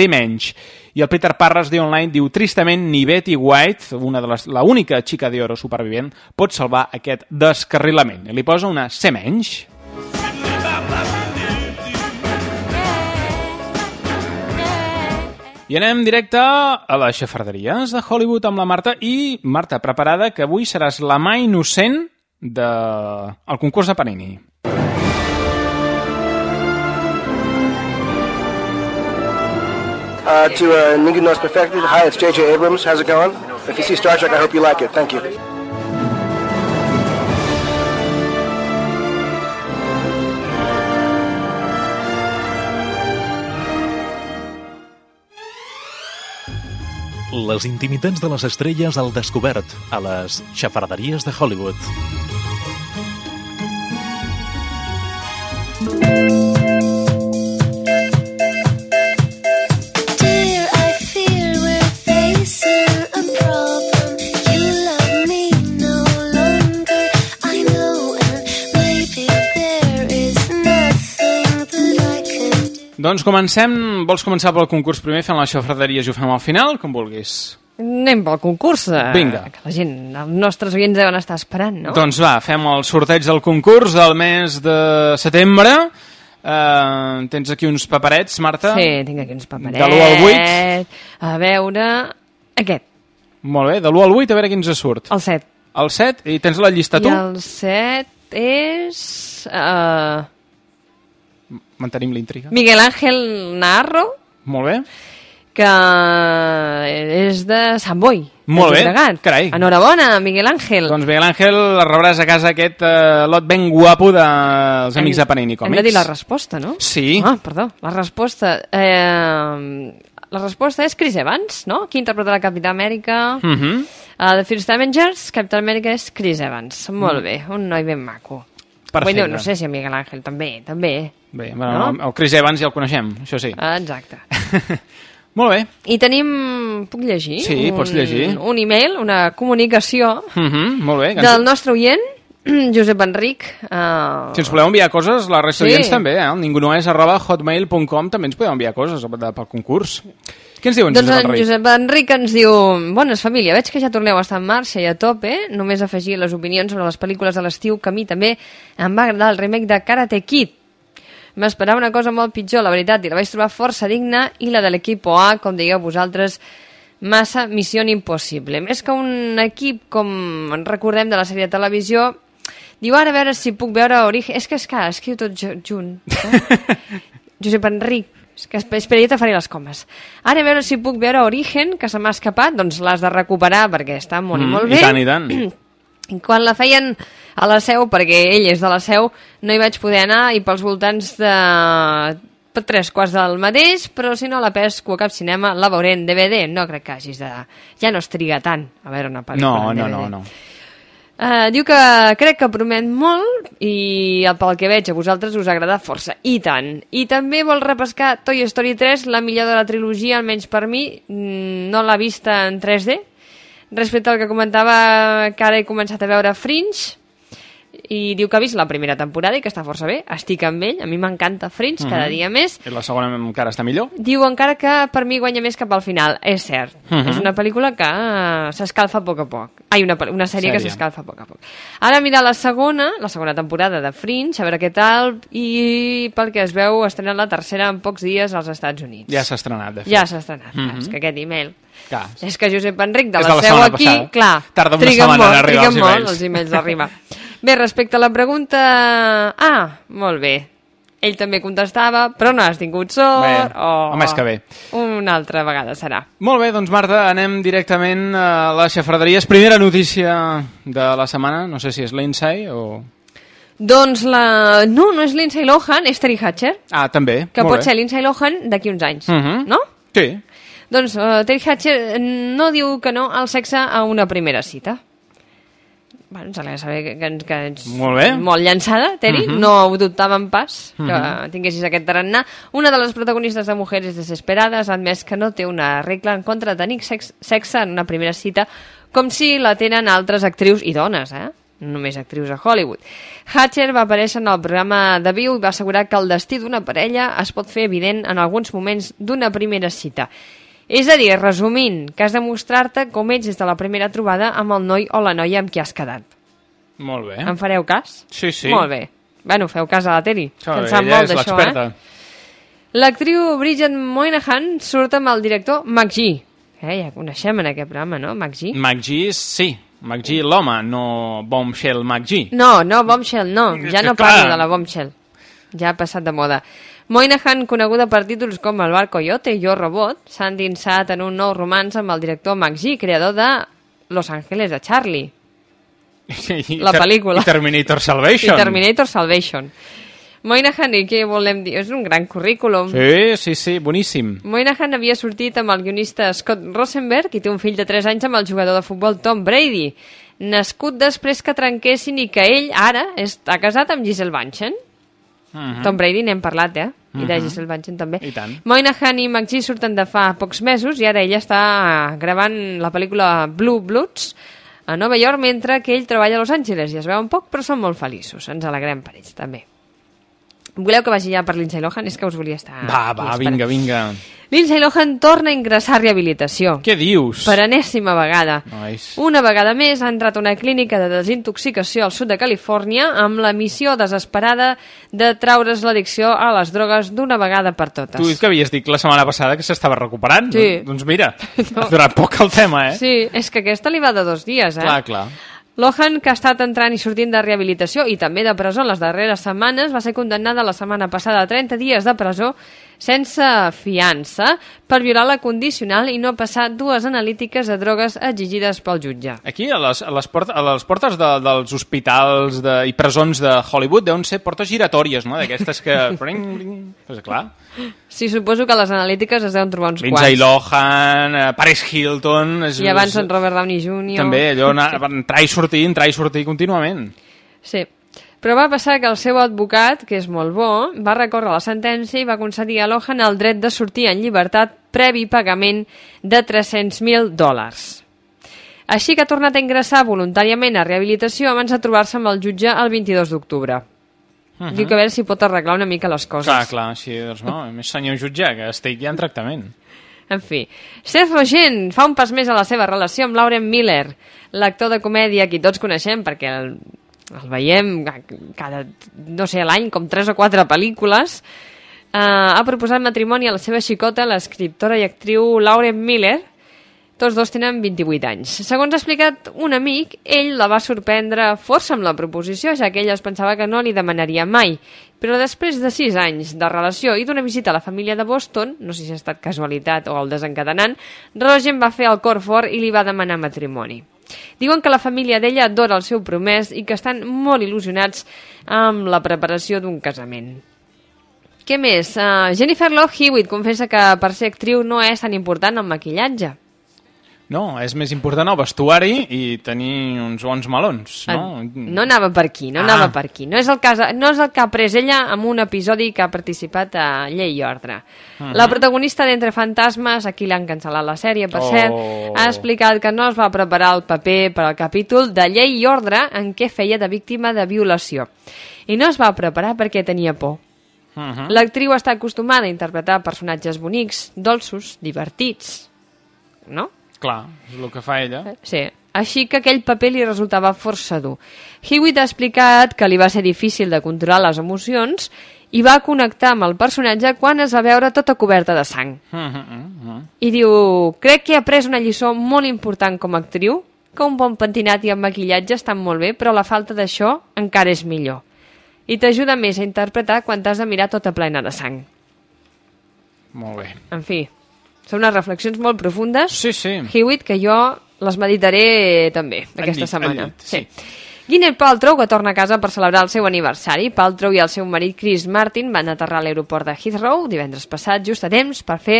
I el Peter Parras de Online diu, tristament, ni Betty White, una de les, la única xica d'oro supervivent, pot salvar aquest descarrilament. I li posa una C menys. I anem directe a les xafarderies de Hollywood amb la Marta. I, Marta, preparada, que avui seràs la mà innocent del de... concurs de Panini. Uh, to uh, Nigga Knows Perfected, hi, it's J.J. Abrams. How's it going? If you see Star Trek, I hope you like it. Thank you. Les intimitats de les estrelles al descobert a les xafarderies de Hollywood. Doncs comencem. Vols començar pel concurs primer, fem les xafarderies i ho fem al final? Com vulguis. Anem pel concurs. eh, Vinga. Que la gent, els nostres oients deuen estar esperant, no? Doncs va, fem el sorteig del concurs del mes de setembre. Uh, tens aquí uns paperets, Marta? Sí, tinc aquí uns paperets. De l'1 al 8. A veure... Aquest, Molt bé, de l'1 al 8, a veure quin ens surt. el 7. El 7, i tens la llista tu? I el 7 és... Uh, Mantenim l'intriga. Miguel Ángel Narro, Molt bé. que és de Sant Boi. de Molt bé, carai. Enhorabona, Miguel Ángel. Doncs Miguel Ángel, rebràs a casa aquest uh, lot ben guapo dels amics de Panini Còmics. Hem de dir la resposta, no? Sí. Ah, perdó, la resposta... Eh, la resposta és Chris Evans, no? Qui interpreta la Capità Amèrica. Uh -huh. A The First Avengers, Capità Amèrica és Chris Evans. Molt bé, un noi ben maco. Perfecte. Bueno, no sé si a Miguel Ángel també, també. Bé, bueno, el Chris Evans ja el coneixem, això sí. Ah, Exacte. Molt bé. I tenim... Puc llegir? Sí, un, pots llegir. Un e-mail, una comunicació Uh -huh, molt bé. del ens- nostre oient, Josep Enric. Uh, Si ens voleu enviar coses, la resta Sí. d'oients també, eh? No és arroba hotmail.com, també ens podeu enviar coses de- pel concurs. Què ens diuen, Doncs Josep en Enric? Josep Enric ens diu Bones família, veig que ja torneu a estar en marxa i a tope, només afegir les opinions sobre les pel·lícules de l'estiu que a mi també em va agradar el remake de Karate Kid. M'esperava una cosa molt pitjor, la veritat, i la vaig trobar força digna, i la de l'equip A, com digueu vosaltres, massa Missió Impossible. Més que un equip, com en recordem de la sèrie de televisió, diu ara a veure si puc veure Origen... És que és clar, escriu tot ju- junt. Eh? Josep Enric, és que esp- espera, ja te faré les comes. Ara a veure si puc veure Origen, que se m'ha escapat, doncs l'has de recuperar perquè està molt i Mm, molt i bé. tant, i tant. I quan la feien a la seu, perquè ell és de la seu, no hi vaig poder anar i pels voltants de per tres quarts del mateix, però si no la pesco a cap cinema, la veuré en DVD. No crec que hagis de... Ja no es triga tant a veure una pel·lícula No, en no, DVD. no, no. Uh, diu que crec que promet molt i el- pel que veig a vosaltres us ha agradat força. I tant. I també vol repescar Toy Story 3, la millor de la trilogia, almenys per mi. Mm, No l'ha vista en 3D. Respecte al que comentava que ara he començat a veure Fringe, i diu que ha vist la primera temporada i que està força bé. Estic amb ell, a mi m'encanta Fringe, cada Mhm. dia més. I la segona encara està millor? Diu encara que per mi guanya més cap al final. És cert. Mhm. És una pel·lícula que eh, s'escalfa a poc a poc. Ai, una, una sèrie, que Sèrie. s'escalfa a poc a poc. Ara mira la segona, la segona temporada de Fringe, a veure què tal, i pel que es veu estrenen la tercera en pocs dies als Estats Units. Ja s'ha estrenat, de fet. Ja s'ha estrenat. Mhm. Mm És que aquest email... Clar. És que Josep Enric de la, de la seu aquí, passada. clar, Tarda una triguen setmana en molt, arribar triguen els molt els emails d'arribar. Bé, respecte a la pregunta... Ah, molt bé. Ell també contestava, però no has tingut sort. Bé, o... el mes que ve. Una altra vegada serà. Molt bé, doncs Marta, anem directament a les xafarderies. Primera notícia de la setmana, no sé si és l'Inside o... Doncs la... No, no és Lindsay Lohan, és Terry Hatcher, Ah, també. que Molt pot bé. ser Lindsay Lohan d'aquí uns anys, Mhm. no? Sí. Doncs uh, Terry Hatcher no diu que no al sexe a una primera cita. Bueno, ens alegra saber que, que, que ets Molt bé. molt llançada, Terry. Mhm. No ho dubtàvem pas que Mhm. tinguessis aquest tarannà. Una de les protagonistes de Mujeres Desesperades ha admès que no té una regla en contra de tenir sex, sexe en una primera cita, com si la tenen altres actrius i dones, eh? no només actrius a Hollywood. Hatcher va aparèixer en el programa de Viu i va assegurar que el destí d'una parella es pot fer evident en alguns moments d'una primera cita. És a dir, resumint, que has de mostrar-te com ets des de la primera trobada amb el noi o la noia amb qui has quedat. Molt bé. Em fareu cas? Sí, sí. Molt bé. Bueno, feu cas a la Teri, que en sap molt d'això, eh? L'actriu Bridget Moynihan surt amb el director McGee. Eh, ja coneixem en aquest programa, no? McGee. McGee, sí. McGee, l'home, no Bombshell McGee. No, no, Bombshell, no. Ja no parlo de la Bombshell. Ja ha passat de moda. Moynihan, coneguda per títols com El bar Coyote i Jo Robot, s'ha endinsat en un nou romanç amb el director McGee, creador de Los Ángeles de Charlie, I la pel·lícula. I Terminator Salvation. I Terminator Salvation. Moynihan, i què volem dir? És un gran currículum. Sí, sí, sí, boníssim. Moynihan havia sortit amb el guionista Scott Rosenberg i té un fill de 3 anys amb el jugador de futbol Tom Brady, nascut després que trenquessin i que ell ara està casat amb Giselle Bündchen. Mhm. Tom Brady n'hem parlat, eh? I Mhm. Giselle Bündchen també. I tant. Moynihan i McGee surten de fa pocs mesos i ara ella està gravant la pel·lícula Blue Bloods a Nova York mentre que ell treballa a Los Angeles i es veuen poc però són molt feliços. Ens alegrem per ells també. Voleu que vagi ja per Lindsay Lohan? És que us volia estar... Va, aquí va, esperant. vinga, vinga. Lindsay Lohan torna a ingressar a rehabilitació. Què dius? Per enèsima vegada. Nois. Una vegada més ha entrat a una clínica de desintoxicació al sud de Califòrnia amb la missió desesperada de traure's l'addicció a les drogues d'una vegada per totes. Tu que havies dit la setmana passada que s'estava recuperant. Sí. Doncs mira, ha durat poc el tema, eh? Sí, és que aquesta li va de dos dies, eh? Clar, clar. Lohan, que ha estat entrant i sortint de rehabilitació i també de presó les darreres setmanes, va ser condemnada la setmana passada a 30 dies de presó sense fiança per violar la condicional i no passar dues analítiques de drogues exigides pel jutge. Aquí, a les, a les, portes, a les portes de, dels hospitals de, i presons de Hollywood deuen ser portes giratòries, no? D'aquestes que... Bring, bring. Pues clar. Sí, suposo que les analítiques es deuen trobar uns Lindsay quants. Lohan, eh, Paris Hilton... És, I abans és- en Robert Downey Jr. També, allò, anar, entrar i sortir, entrar i sortir contínuament. Sí. Però va passar que el seu advocat, que és molt bo, va recórrer la sentència i va concedir a Lohan el dret de sortir en llibertat previ pagament de 300.000 dòlars. Així que ha tornat a ingressar voluntàriament a rehabilitació abans de trobar-se amb el jutge el 22 d'octubre. Uh -huh. Diu que a veure si pot arreglar una mica les coses. Clar, clar, així, doncs no, més senyor jutge, que estic ja en tractament. En fi, Seth Rogen fa un pas més a la seva relació amb Lauren Miller, l'actor de comèdia que tots coneixem perquè el, el veiem cada, no sé, l'any com tres o quatre pel·lícules. Uh, ha proposat matrimoni a la seva xicota, l'escriptora i actriu Lauren Miller, Tots dos tenen 28 anys. Segons ha explicat un amic, ell la va sorprendre força amb la proposició, ja que ell es pensava que no li demanaria mai. Però després de 6 anys de relació i d'una visita a la família de Boston, no sé si ha estat casualitat o el desencadenant, Rogen va fer el cor fort i li va demanar matrimoni. Diuen que la família d'ella adora el seu promès i que estan molt il·lusionats amb la preparació d'un casament. Què més? Uh, Jennifer Love Hewitt confessa que per ser actriu no és tan important el maquillatge. No, és més important el vestuari i tenir uns bons melons, no? No anava per aquí, no Ah. anava per aquí. No és, el cas, no és el que ha pres ella en un episodi que ha participat a Llei i Ordre. Mhm. La protagonista d'Entre Fantasmes, aquí l'han cancel·lat la sèrie, per Oh. cert, ha explicat que no es va preparar el paper per al capítol de Llei i Ordre en què feia de víctima de violació. I no es va preparar perquè tenia por. Uh -huh. L'actriu està acostumada a interpretar personatges bonics, dolços, divertits, no? Clar, és el que fa ella. Sí, així que aquell paper li resultava força dur. Hewitt ha explicat que li va ser difícil de controlar les emocions i va connectar amb el personatge quan es va veure tota coberta de sang. Uh -huh, uh -huh. I diu, crec que he après una lliçó molt important com a actriu, que un bon pentinat i el maquillatge estan molt bé, però la falta d'això encara és millor. I t'ajuda més a interpretar quan t'has de mirar tota plena de sang. Molt bé. En fi, són unes reflexions molt profundes. Sí, sí. Hewitt, que jo les meditaré també aquesta dit, setmana. han dit, sí. Gwyneth Paltrow, que torna a casa per celebrar el seu aniversari. Paltrow i el seu marit Chris Martin van aterrar a l'aeroport de Heathrow divendres passat, just a temps per fer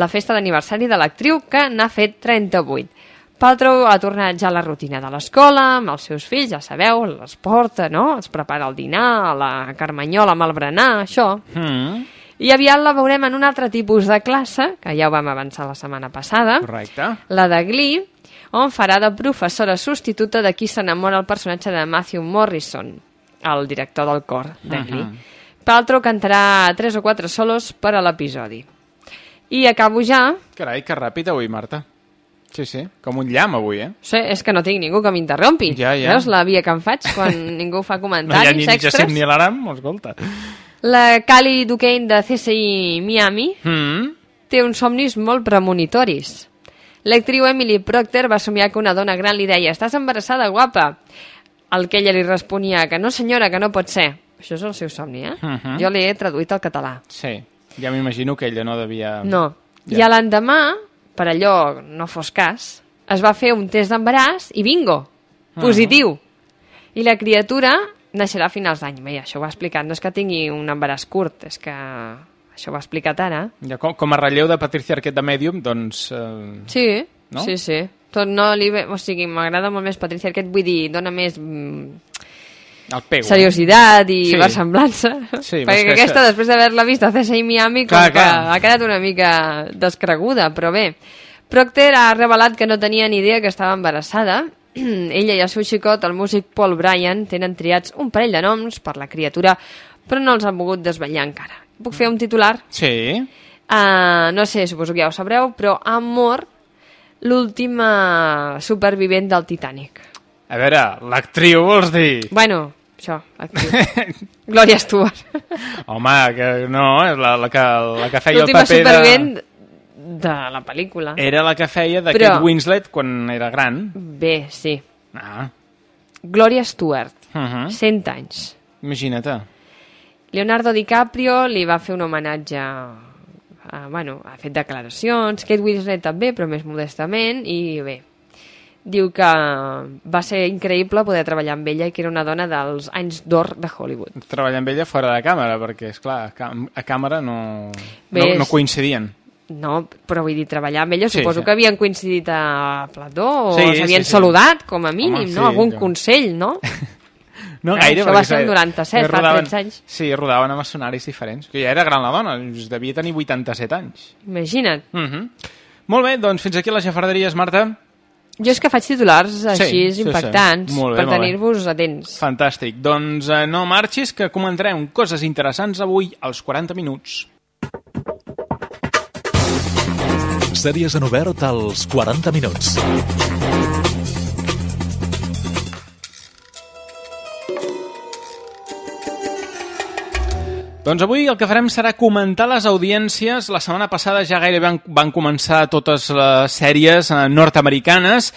la festa d'aniversari de l'actriu, que n'ha fet 38. Paltrow ha tornat ja a la rutina de l'escola, amb els seus fills, ja sabeu, les porta, no? Es prepara el dinar, la carmanyola amb el berenar, això. Mm. I aviat la veurem en un altre tipus de classe, que ja ho vam avançar la setmana passada, Correcte. la de Glee, on farà de professora substituta de qui s'enamora el personatge de Matthew Morrison, el director del cor de Glee. Mhm. Paltrow cantarà tres o quatre solos per a l'episodi. I acabo ja. Carai, que ràpid avui, Marta. Sí, sí, com un llamp avui, eh? Sí, és que no tinc ningú que m'interrompi. Ja, ja. Veus la via que em faig quan ningú fa No hi ha comentaris ni? Jacint ni l'aram, escolta. La Cali Duquesne de CSI Miami Mm. té uns somnis molt premonitoris. L'actriu Emily Procter va somiar que una dona gran li deia «Estàs embarassada, guapa?» Al que ella li responia que no senyora, que no pot ser. Això és el seu somni, eh? Mhm. Jo l'he traduït al català. Sí, ja m'imagino que ella no devia... No. Ja. I a l'endemà, per allò no fos cas, es va fer un test d'embaràs i bingo, positiu. I la criatura naixerà a finals d'any. Bé, això ho ha explicat. No és que tingui un embaràs curt, és que això ho ha explicat ara. Ja, com, com a relleu de Patricia Arquette de Medium, doncs... Eh, Sí, No? sí, sí. Tot no li ve... O sigui, m'agrada molt més Patricia Arquette, vull dir, dona més mm, el pego. seriositat i Sí. versemblança. Sí, Perquè que aquesta, després d'haver-la vist a CSI Miami, com Clar, que clar. ha quedat una mica descreguda, però bé. Procter ha revelat que no tenia ni idea que estava embarassada. Ella i el seu xicot, el músic Paul Bryan, tenen triats un parell de noms per la criatura, però no els han volgut desvetllar encara. Puc fer un titular? Sí. Uh, no sé, suposo que ja ho sabreu, però ha mort l'última supervivent del Titanic. A veure, l'actriu, vols dir? Bueno, això, l'actriu. Gloria Stewart. Home, que no, és la, la, que, la que feia el L'última paper supervivent de... la pel·lícula. Era la que feia de Però- Kate Winslet quan era gran. Bé, sí. Ah, Gloria Stewart, uh -huh. 100 anys. imagina't. Leonardo DiCaprio li va fer un homenatge a, bueno, ha fet declaracions, Kate Winslet també, però més modestament, i bé, diu que va ser increïble poder treballar amb ella i que era una dona dels anys d'or de Hollywood. Treballar amb ella fora de càmera, perquè, és clar, a càmera no, Bé, no, no coincidien. No, però vull dir, treballar amb ella, Sí, suposo sí. que havien coincidit a Plató o Sí, s'havien sí, sí. saludat, com a mínim, Home, no? sí, Algun jo- consell, no? No Eh, gaire, això va ser el 97, fa 13 anys. Sí, rodaven a escenaris diferents. Que ja era gran la dona, devia tenir 87 anys. Imagina't. Uh -huh. Molt bé, doncs fins aquí les xafarderies, Marta. Jo és que faig titulars així Sí, sí, sí. impactants Molt bé, per tenir-vos atents. Fantàstic. Doncs eh, no marxis, que comentarem coses interessants avui als 40 minuts. Sèries en obert als 40 minuts. Doncs avui el que farem serà comentar les audiències. La setmana passada ja gairebé van, van començar totes les sèries eh, nord-americanes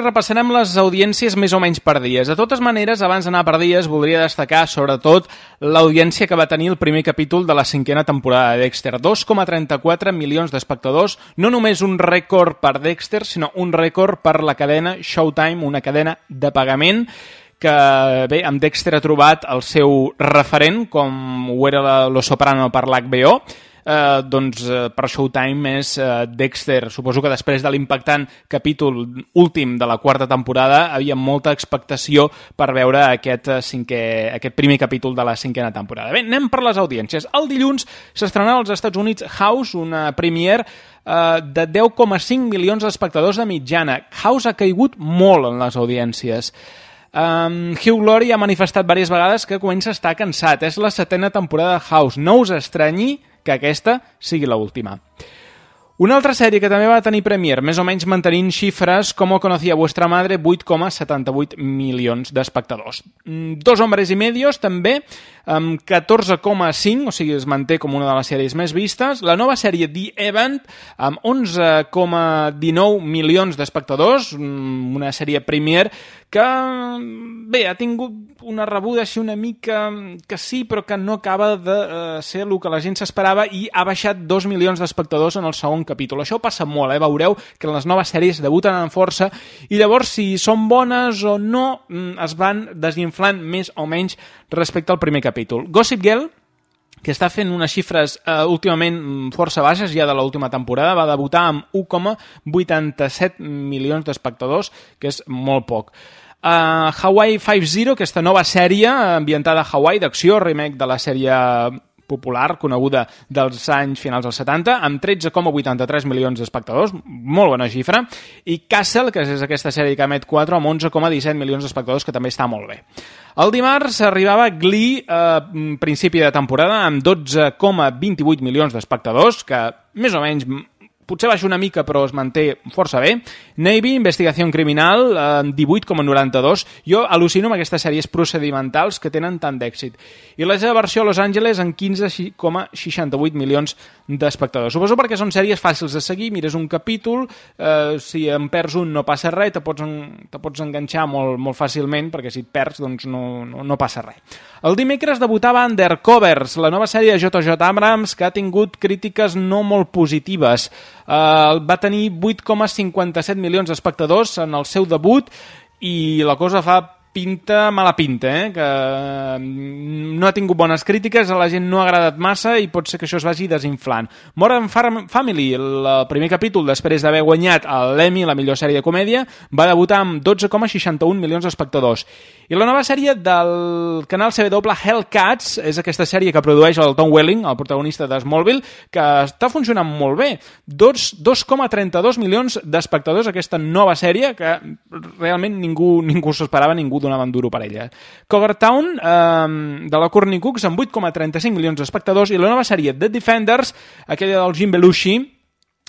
repassarem les audiències més o menys per dies. De totes maneres, abans d'anar per dies, voldria destacar sobretot l'audiència que va tenir el primer capítol de la cinquena temporada de Dexter. 2,34 milions d'espectadors, no només un rècord per Dexter, sinó un rècord per la cadena Showtime, una cadena de pagament que bé, amb Dexter ha trobat el seu referent, com ho era Lo Soprano per l'HBO, eh, doncs eh, per Showtime és eh, Dexter. Suposo que després de l'impactant capítol últim de la quarta temporada havia molta expectació per veure aquest, eh, cinquè, aquest primer capítol de la cinquena temporada. Bé, anem per les audiències. El dilluns s'estrenarà als Estats Units House, una premiere eh, de 10,5 milions d'espectadors de mitjana. House ha caigut molt en les audiències. Um, Hugh Laurie ha manifestat diverses vegades que comença a estar cansat. És la setena temporada de House. No us estranyi que aquesta sigui l última. Una altra sèrie que també va tenir premier, més o menys mantenint xifres com ho conocía vuestra madre, 8,78 milions d'espectadors. Mm, Dos hombres i medios, també, amb 14,5, o sigui, es manté com una de les sèries més vistes. La nova sèrie The Event, amb 11,19 milions d'espectadors, mm, una sèrie premier que, bé, ha tingut una rebuda així una mica que sí, però que no acaba de eh, ser el que la gent s'esperava i ha baixat 2 milions d'espectadors en el segon capítol. Això passa molt, eh? Veureu que les noves sèries debuten en força i llavors si són bones o no mm, es van desinflant més o menys respecte al primer capítol. Gossip Girl, que està fent unes xifres eh, últimament mm, força baixes ja de l'última temporada, va debutar amb 1,87 milions d'espectadors, que és molt poc. Uh, Hawaii 5-0, aquesta nova sèrie ambientada a Hawaii d'acció, remake de la sèrie popular coneguda dels anys finals dels 70, amb 13,83 milions d'espectadors, molt bona xifra, i Castle, que és aquesta sèrie que emet 4, amb 11,17 milions d'espectadors, que també està molt bé. El dimarts arribava Glee a eh, principi de temporada amb 12,28 milions d'espectadors, que més o menys potser baixa una mica però es manté força bé. Navy, Investigació Criminal, eh, 18,92. Jo al·lucino amb aquestes sèries procedimentals que tenen tant d'èxit. I la seva versió a Los Angeles en 15,68 milions d'espectadors. Suposo perquè són sèries fàcils de seguir, mires un capítol, eh, si en perds un no passa res, te pots, en, te pots enganxar molt, molt fàcilment, perquè si et perds doncs no, no, no passa res. El dimecres debutava Undercovers, la nova sèrie de J.J. Abrams, que ha tingut crítiques no molt positives. Uh, va tenir 8,57 milions d'espectadors en el seu debut i la cosa fa pinta, mala pinta, eh? que mm, no ha tingut bones crítiques, a la gent no ha agradat massa i pot ser que això es vagi desinflant. Modern Family, el primer capítol, després d'haver guanyat l'Emmy, la millor sèrie de comèdia, va debutar amb 12,61 milions d'espectadors. I la nova sèrie del canal CW Hellcats és aquesta sèrie que produeix el Tom Welling, el protagonista de Smallville, que està funcionant molt bé. 2,32 milions d'espectadors aquesta nova sèrie que realment ningú, ningú s'esperava, ningú donava un duro per ella. Covertown, eh, de la Courtney Cooks, amb 8,35 milions d'espectadors, i la nova sèrie The Defenders, aquella del Jim Belushi,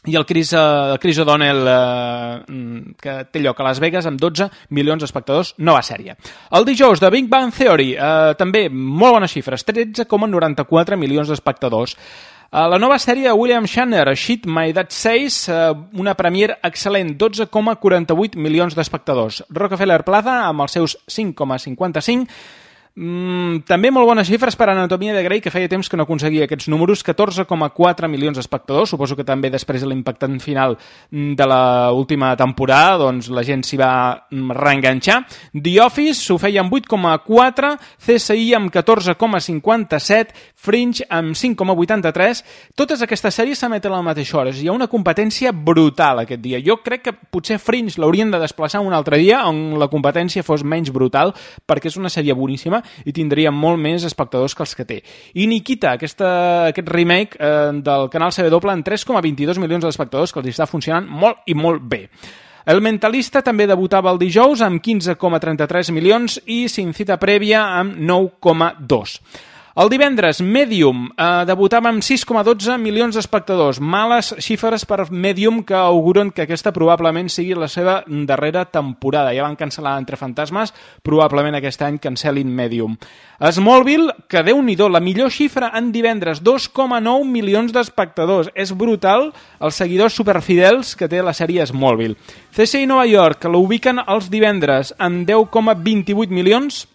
i el Chris, eh, el Chris O'Donnell eh, que té lloc a Las Vegas amb 12 milions d'espectadors, nova sèrie. El dijous de Big Bang Theory, eh, també molt bones xifres, 13,94 milions d'espectadors. Uh, la nova sèrie de William Shatner, Shit My Dad Says, uh, una premier excel·lent, 12,48 milions d'espectadors. Rockefeller Plaza, amb els seus 5,55 Mm, també molt bones xifres per Anatomia de Grey, que feia temps que no aconseguia aquests números, 14,4 milions d'espectadors, suposo que també després de l'impactant final de la última temporada, doncs la gent s'hi va mm, reenganxar. The Office s'ho feia amb 8,4, CSI amb 14,57, Fringe amb 5,83. Totes aquestes sèries s'emeten a les mateixes hores. Hi ha una competència brutal aquest dia. Jo crec que potser Fringe l'haurien de desplaçar un altre dia on la competència fos menys brutal, perquè és una sèrie boníssima i tindria molt més espectadors que els que té. I Nikita, aquesta, aquest remake eh, del canal CW en 3,22 milions d'espectadors que els està funcionant molt i molt bé. El Mentalista també debutava el dijous amb 15,33 milions i Sin cita prèvia amb 9,2. El divendres, Medium, eh, debutava amb 6,12 milions d'espectadors. Males xifres per Medium que auguren que aquesta probablement sigui la seva darrera temporada. Ja van cancel·lar Entre Fantasmes, probablement aquest any cancel·lin Medium. Smallville, que déu nhi la millor xifra en divendres, 2,9 milions d'espectadors. És brutal els seguidors superfidels que té la sèrie Smallville. CSI Nova York, que l'ubiquen els divendres amb 10,28 milions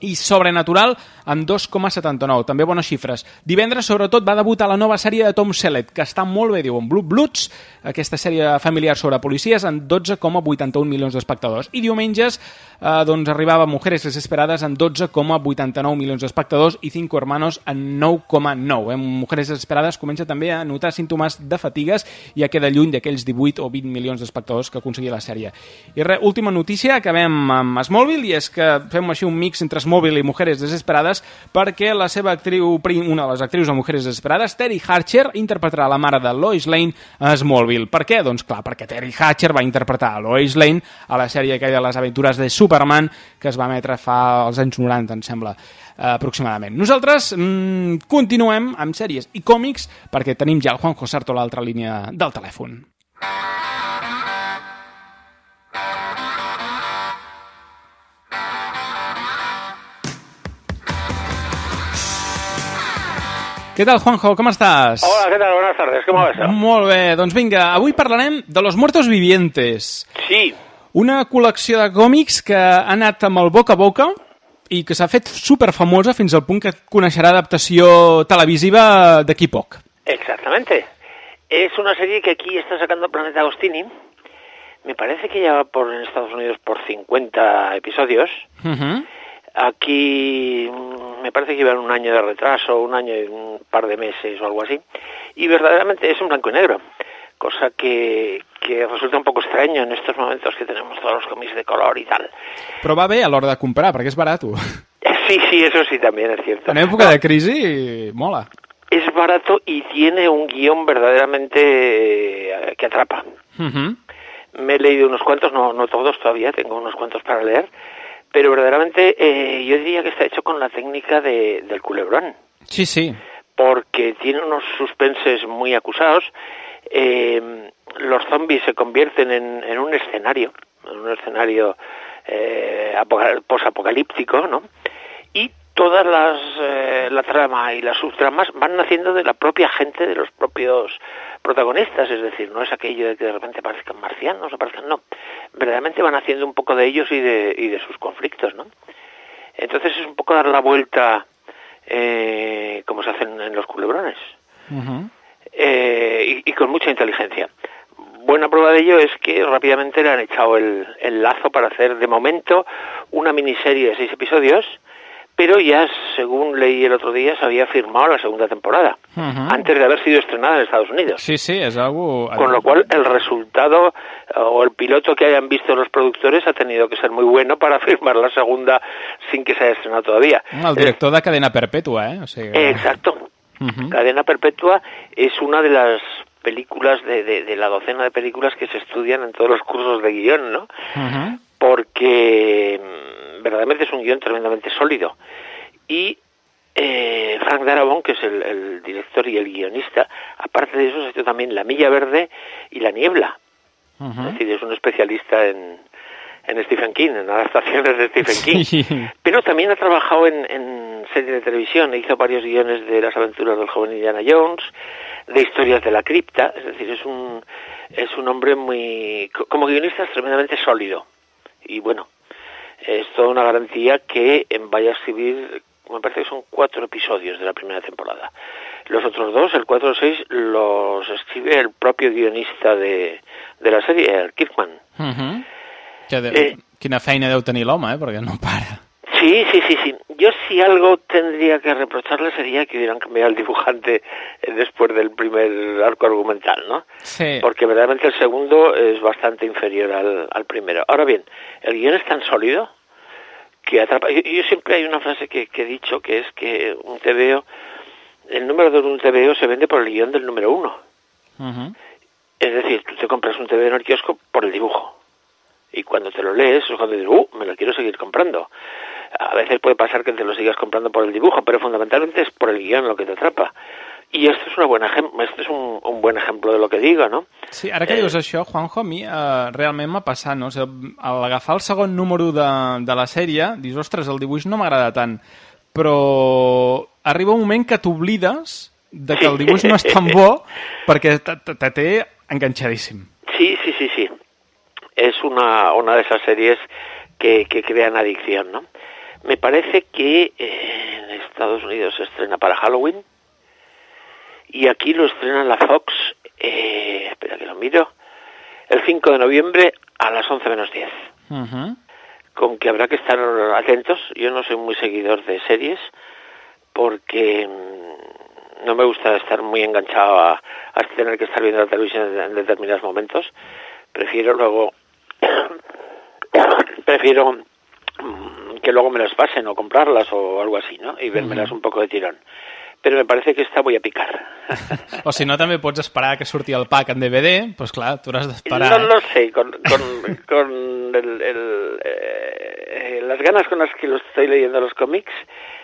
i Sobrenatural amb 2,79, també bones xifres. Divendres, sobretot, va debutar la nova sèrie de Tom Selleck, que està molt bé, diuen Blue Bloods, aquesta sèrie familiar sobre policies, amb 12,81 milions d'espectadors. I diumenges, eh, doncs, arribava Mujeres Desesperades amb 12,89 milions d'espectadors i Cinco Hermanos amb 9,9. Eh? Mujeres Desesperades comença també a notar símptomes de fatigues i ja queda lluny d'aquells 18 o 20 milions d'espectadors que aconseguia la sèrie. I res, última notícia, acabem amb Smallville, i és que fem així un mix entre Smallville i Mujeres Desesperades perquè la seva actriu, una de les actrius de Mujeres Desesperades, Terry Hatcher, interpretarà la mare de Lois Lane a Smallville. Per què? Doncs clar, perquè Terry Hatcher va interpretar a Lois Lane a la sèrie aquella de les aventures de Superman que es va emetre fa als anys 90, em sembla, eh, aproximadament. Nosaltres mm, continuem amb sèries i còmics perquè tenim ja el Juanjo Sarto a l'altra línia del telèfon. Què tal, Juanjo? Com estàs? Hola, ¿qué tal? Buenas tardes, ¿cómo va eso? Molt bé, doncs vinga, avui parlarem de Los Muertos Vivientes. Sí. Una col·lecció de còmics que ha anat amb el boca a boca i que s'ha fet superfamosa fins al punt que coneixerà adaptació televisiva d'aquí poc. Exactamente. Es una serie que aquí está sacando Planeta Agostini. Me parece que ya va por en Estados Unidos por 50 episodios. Uh -huh. Aquí me parece que iban un año de retraso, un año y un par de meses o algo así. Y verdaderamente es en blanco y negro. Cosa que, que resulta un poco extraño en estos momentos que tenemos todos los cómics de color y tal. Però va bé a l'hora de comprar, perquè és barat. Sí, sí, eso sí también es cierto. En època de crisi, mola. Es barato y tiene un guion verdaderamente eh, que atrapa. Uh -huh. Me he leído unos cuantos, no, no todos todavía, tengo unos cuantos para leer, pero verdaderamente eh, yo diría que está hecho con la técnica de, del culebrón, Sí, sí. porque tiene unos suspenses muy acusados. eh, los zombies se convierten en, en un escenario, en un escenario eh, apoca- posapocalíptico, ¿no? Todas las eh, la trama y las subtramas van naciendo de la propia gente, de los propios protagonistas, es decir, no es aquello de que de repente aparezcan marcianos, aparezcan, no, verdaderamente van haciendo un poco de ellos y de, y de sus conflictos, ¿no? Entonces es un poco dar la vuelta eh, como se hacen en los culebrones eh, y, y con mucha inteligencia. Buena prueba de ello es que rápidamente le han echado el, el lazo para hacer de momento una miniserie de seis episodios, pero ya, según leí el otro día, se había firmado la segunda temporada, antes de haber sido estrenada en Estados Unidos. Sí, sí, és algo... Con lo cual, el resultado eh, o el piloto que hayan visto los productores ha tenido que ser muy bueno para firmar la segunda sin que se haya estrenado todavía. El director de Cadena Perpètua, eh? O Eh, Exacto. Cadena Perpetua es una de las películas de, de- de la docena de películas que se estudian en todos los cursos de guion, ¿no? Porque verdaderamente es un guion tremendamente sólido. Y eh, Frank Darabont, que es el, el director y el guionista, aparte de eso, ha hecho también La Milla Verde y La Niebla. Es decir, es un especialista en, en Stephen King, en adaptaciones de Stephen King. Pero también ha trabajado en, en series de televisión, hizo varios guiones de las aventuras del joven Indiana Jones, de historias de la cripta, es decir, es un, es un hombre muy, co- como guionista es tremendamente sólido. Y bueno, es toda una garantía que en vaya a escribir, me parece que son cuatro episodios de la primera temporada. Los otros dos, el 4 o 6, los escribe el propio guionista de, de la serie, el Kirkman. Ujú. Que de... Eh. Quina feina deu tenir l'home, eh? Perquè no para. Sí, sí, sí, sí. Yo si algo tendría que reprocharle sería que hubieran cambiado el dibujante eh, después del primer arco argumental, ¿no? Sí. Porque verdaderamente el segundo es bastante inferior al, al primero. Ahora bien, el guion es tan sólido que atrapa. Yo, yo siempre hay una frase que, que he dicho que es que un TVO, el número de un TVO se vende por el guion del número uno. Es decir, tú te compras un TV en el kiosco por el dibujo. Y cuando te lo lees es cuando dices, uh, me lo quiero seguir comprando. A veces puede pasar que te lo sigas comprando por el dibujo, pero fundamentalmente es por el guión lo que te atrapa. I esto es, una buena esto es un, un buen ejemplo de lo que digo, ¿no? Sí, ara que eh... dius això, Juanjo, a mi eh, realment m'ha passat, no? O sigui, al agafar el segon número de, de la sèrie, dius, ostres, el dibuix no m'agrada tant, però arriba un moment que t'oblides de que el dibuix no és tan bo perquè te, té enganchadíssim. Sí, sí, sí, sí. Es una, una de esas series que, que crean adicción, ¿no? Me parece que eh, en Estados Unidos se estrena para Halloween y aquí lo estrena la Fox, eh, espera que lo miro, el 5 de noviembre a las 11 menos 10. Uh -huh. Con que habrá que estar atentos. Yo no soy muy seguidor de series porque mm, no me gusta estar muy enganchado a, a tener que estar viendo la televisión en, determinados momentos. Prefiero luego prefiero que luego me las pasen o comprarlas o algo así, ¿no? Y vérmelas un poco de tirón. Pero me parece que esta voy a picar. o si no, també pots esperar que surti el pack en DVD, pues clar, tu hauràs d'esperar. No lo sé, con, con, con el, el, eh, las ganas con las que lo estoy leyendo los cómics,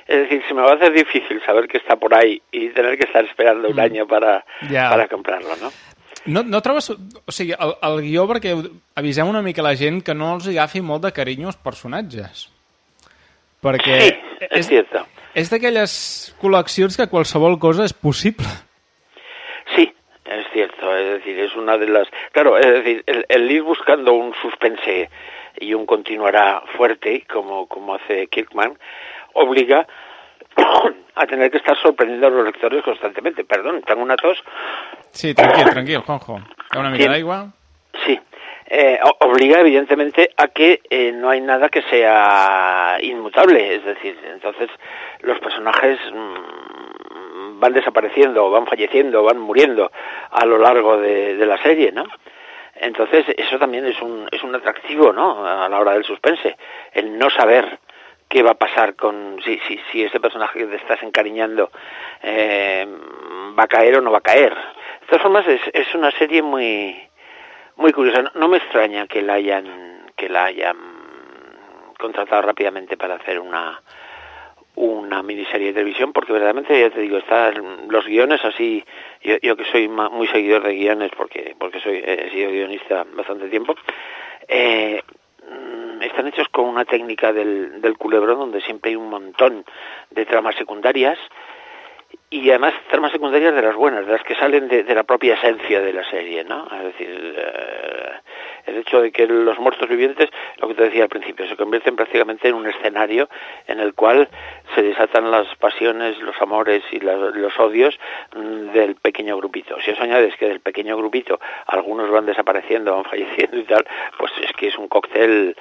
es decir, se me va a hacer difícil saber que está por ahí y tener que estar esperando un Mm. año para, para comprarlo, ¿no? No, no trobes... O sigui, el, el guió, perquè avisem una mica la gent que no els agafi molt de carinyo als personatges. Perquè Sí, es cierto. és d'aquelles col·leccions que qualsevol cosa és possible. Sí, es cierto, es decir, es una de las... Claro, es decir, el, el ir buscando un suspense y un continuará fuerte, como, como hace Kirkman, obliga a tener que estar sorprendiendo a los lectores constantemente. Perdón, tengo una tos. Sí, tranquil, tranquil, Juanjo. Ha una mica Sí. d'aigua. Sí, eh, obliga evidentemente a que eh, no hay nada que sea inmutable, es decir, entonces los personajes mm, van desapareciendo, van falleciendo, van muriendo a lo largo de, de la serie, ¿no? Entonces eso también es un, es un atractivo, ¿no? A la hora del suspense, el no saber qué va a pasar con si, si, si ese personaje que te estás encariñando eh, va a caer o no va a caer. De todas formas es, es una serie muy muy curiosa. No, me extraña que la hayan que la hayan contratado rápidamente para hacer una una miniserie de televisión porque verdaderamente ya te digo están los guiones así yo, yo que soy muy seguidor de guiones porque porque soy he sido guionista bastante tiempo eh, están hechos con una técnica del, del culebrón donde siempre hay un montón de tramas secundarias y además tramas secundarias de las buenas, de las que salen de, la propia esencia de la serie, ¿no? Es decir, eh, el hecho de que los muertos vivientes, lo que te decía al principio, se convierten prácticamente en un escenario en el cual se desatan las pasiones, los amores y los odios del pequeño grupito. Si eso añades que del pequeño grupito algunos van desapareciendo, van falleciendo y tal, pues es que es un cóctel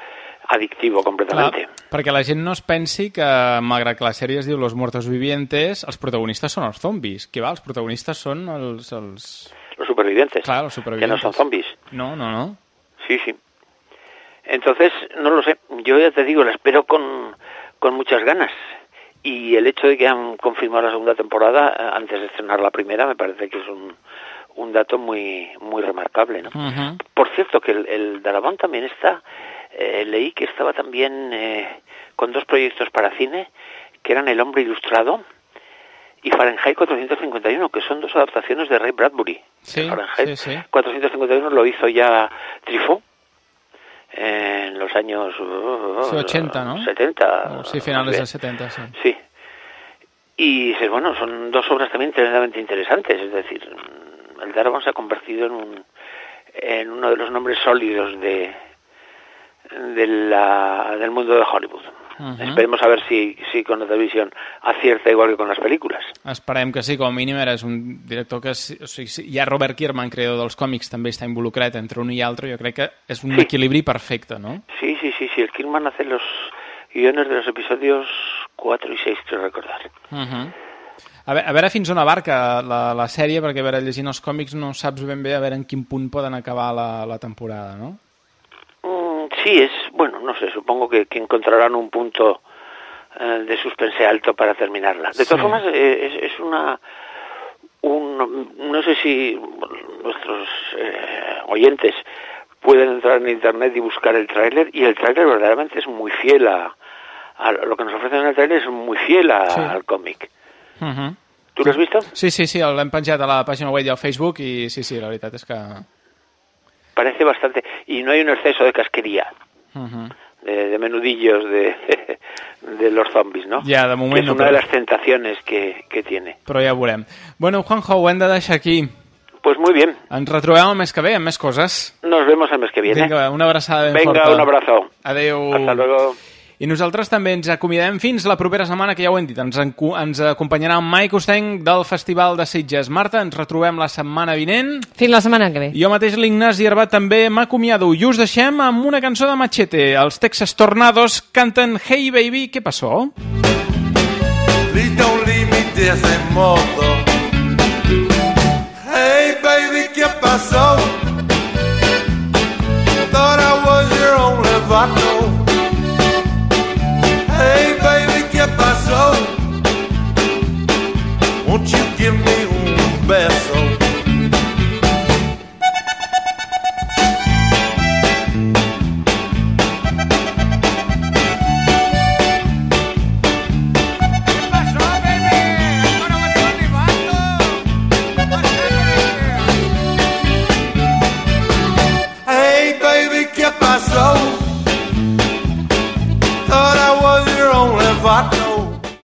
adictivo completamente. Clar, perquè la gent no es pensi que, malgrat que la sèrie es diu Los Muertos Vivientes, els protagonistes són els zombis. Que va, els protagonistes són els... els... Los supervivientes. Claro, los Que supervivientes. no son zombies. No, no, no. Sí, sí. Entonces, no lo sé. Yo ya te digo, la espero con, con muchas ganas. Y el hecho de que han confirmado la segunda temporada eh, antes de estrenar la primera me parece que es un, un dato muy muy remarcable, ¿no? Ujú. Por cierto, que el, el Darabont también está, eh, leí que estaba también eh, con dos proyectos para cine, que eran El hombre ilustrado y Fahrenheit 451, que son dos adaptaciones de Ray Bradbury. Sí, Fahrenheit sí, sí. 451 lo hizo ya Truffaut en los años uh, Sí, 80, ¿no? 70. Sí, finales del sé. 70, sí. Sí. Y bueno, son dos obras también tremendamente interesantes. Es decir, el Darabont se ha convertido en, un, en uno de los nombres sólidos de, de la, del mundo de Hollywood. Ujú. Esperemos a ver si, si con la televisión acierta igual que con las películas. Esperem que sí, com a mínim era és un director que... O sigui, ja Robert Kierman, creador dels còmics, també està involucrat entre un i altre. Jo crec que és un Sí. equilibri perfecte, no? Sí, sí, sí, sí. El Kirman hace los guiones de los episodios 4 y 6, creo recordar. Uh -huh. a, veure, a veure fins on abarca la, la sèrie, perquè a veure, llegint els còmics no saps ben bé a veure en quin punt poden acabar la, la temporada, no? Sí, es, bueno, no sé, supongo que, que encontrarán un punto eh, de suspense alto para terminarla. De todas Sí. formas, eh, es, es una... Un, no sé si nuestros eh, oyentes pueden entrar en internet y buscar el tráiler, y el tráiler verdaderamente es muy fiel a, a lo que nos ofrecen en el trailer es muy fiel a- Sí. al cómic. Uh -huh. ¿Tú lo has visto? Sí, sí, sí, l'hem penjat a la pàgina web i al Facebook i sí, sí, la veritat és que... Parece bastante. Y no hay un exceso de casquería, Uh -huh. de, de menudillos de, de los zombies, ¿no? Ja, de moment que no, una de però- las tentaciones que, que tiene. Però ja ho veurem. Bueno, Juanjo, ho hem de deixar aquí. Pues muy bien. Ens retrobem el mes que ve amb més coses. Nos vemos el mes que viene. Vinga, una abraçada ben Venga, forta. un abrazo. Adeu. Hasta luego. I nosaltres també ens acomiadem fins la propera setmana, que ja ho hem dit. Ens, ens acompanyarà en Mike Ustenc del Festival de Sitges. Marta, ens retrobem la setmana vinent. Fins la setmana que ve. Jo mateix, l'Ignasi Herbat, també m'acomiado. I us deixem amb una cançó de Machete. Els Texas Tornados canten Hey Baby, què passó? Don't leave me de ese modo. Hey baby, ¿qué pasó? Won't you give me one best?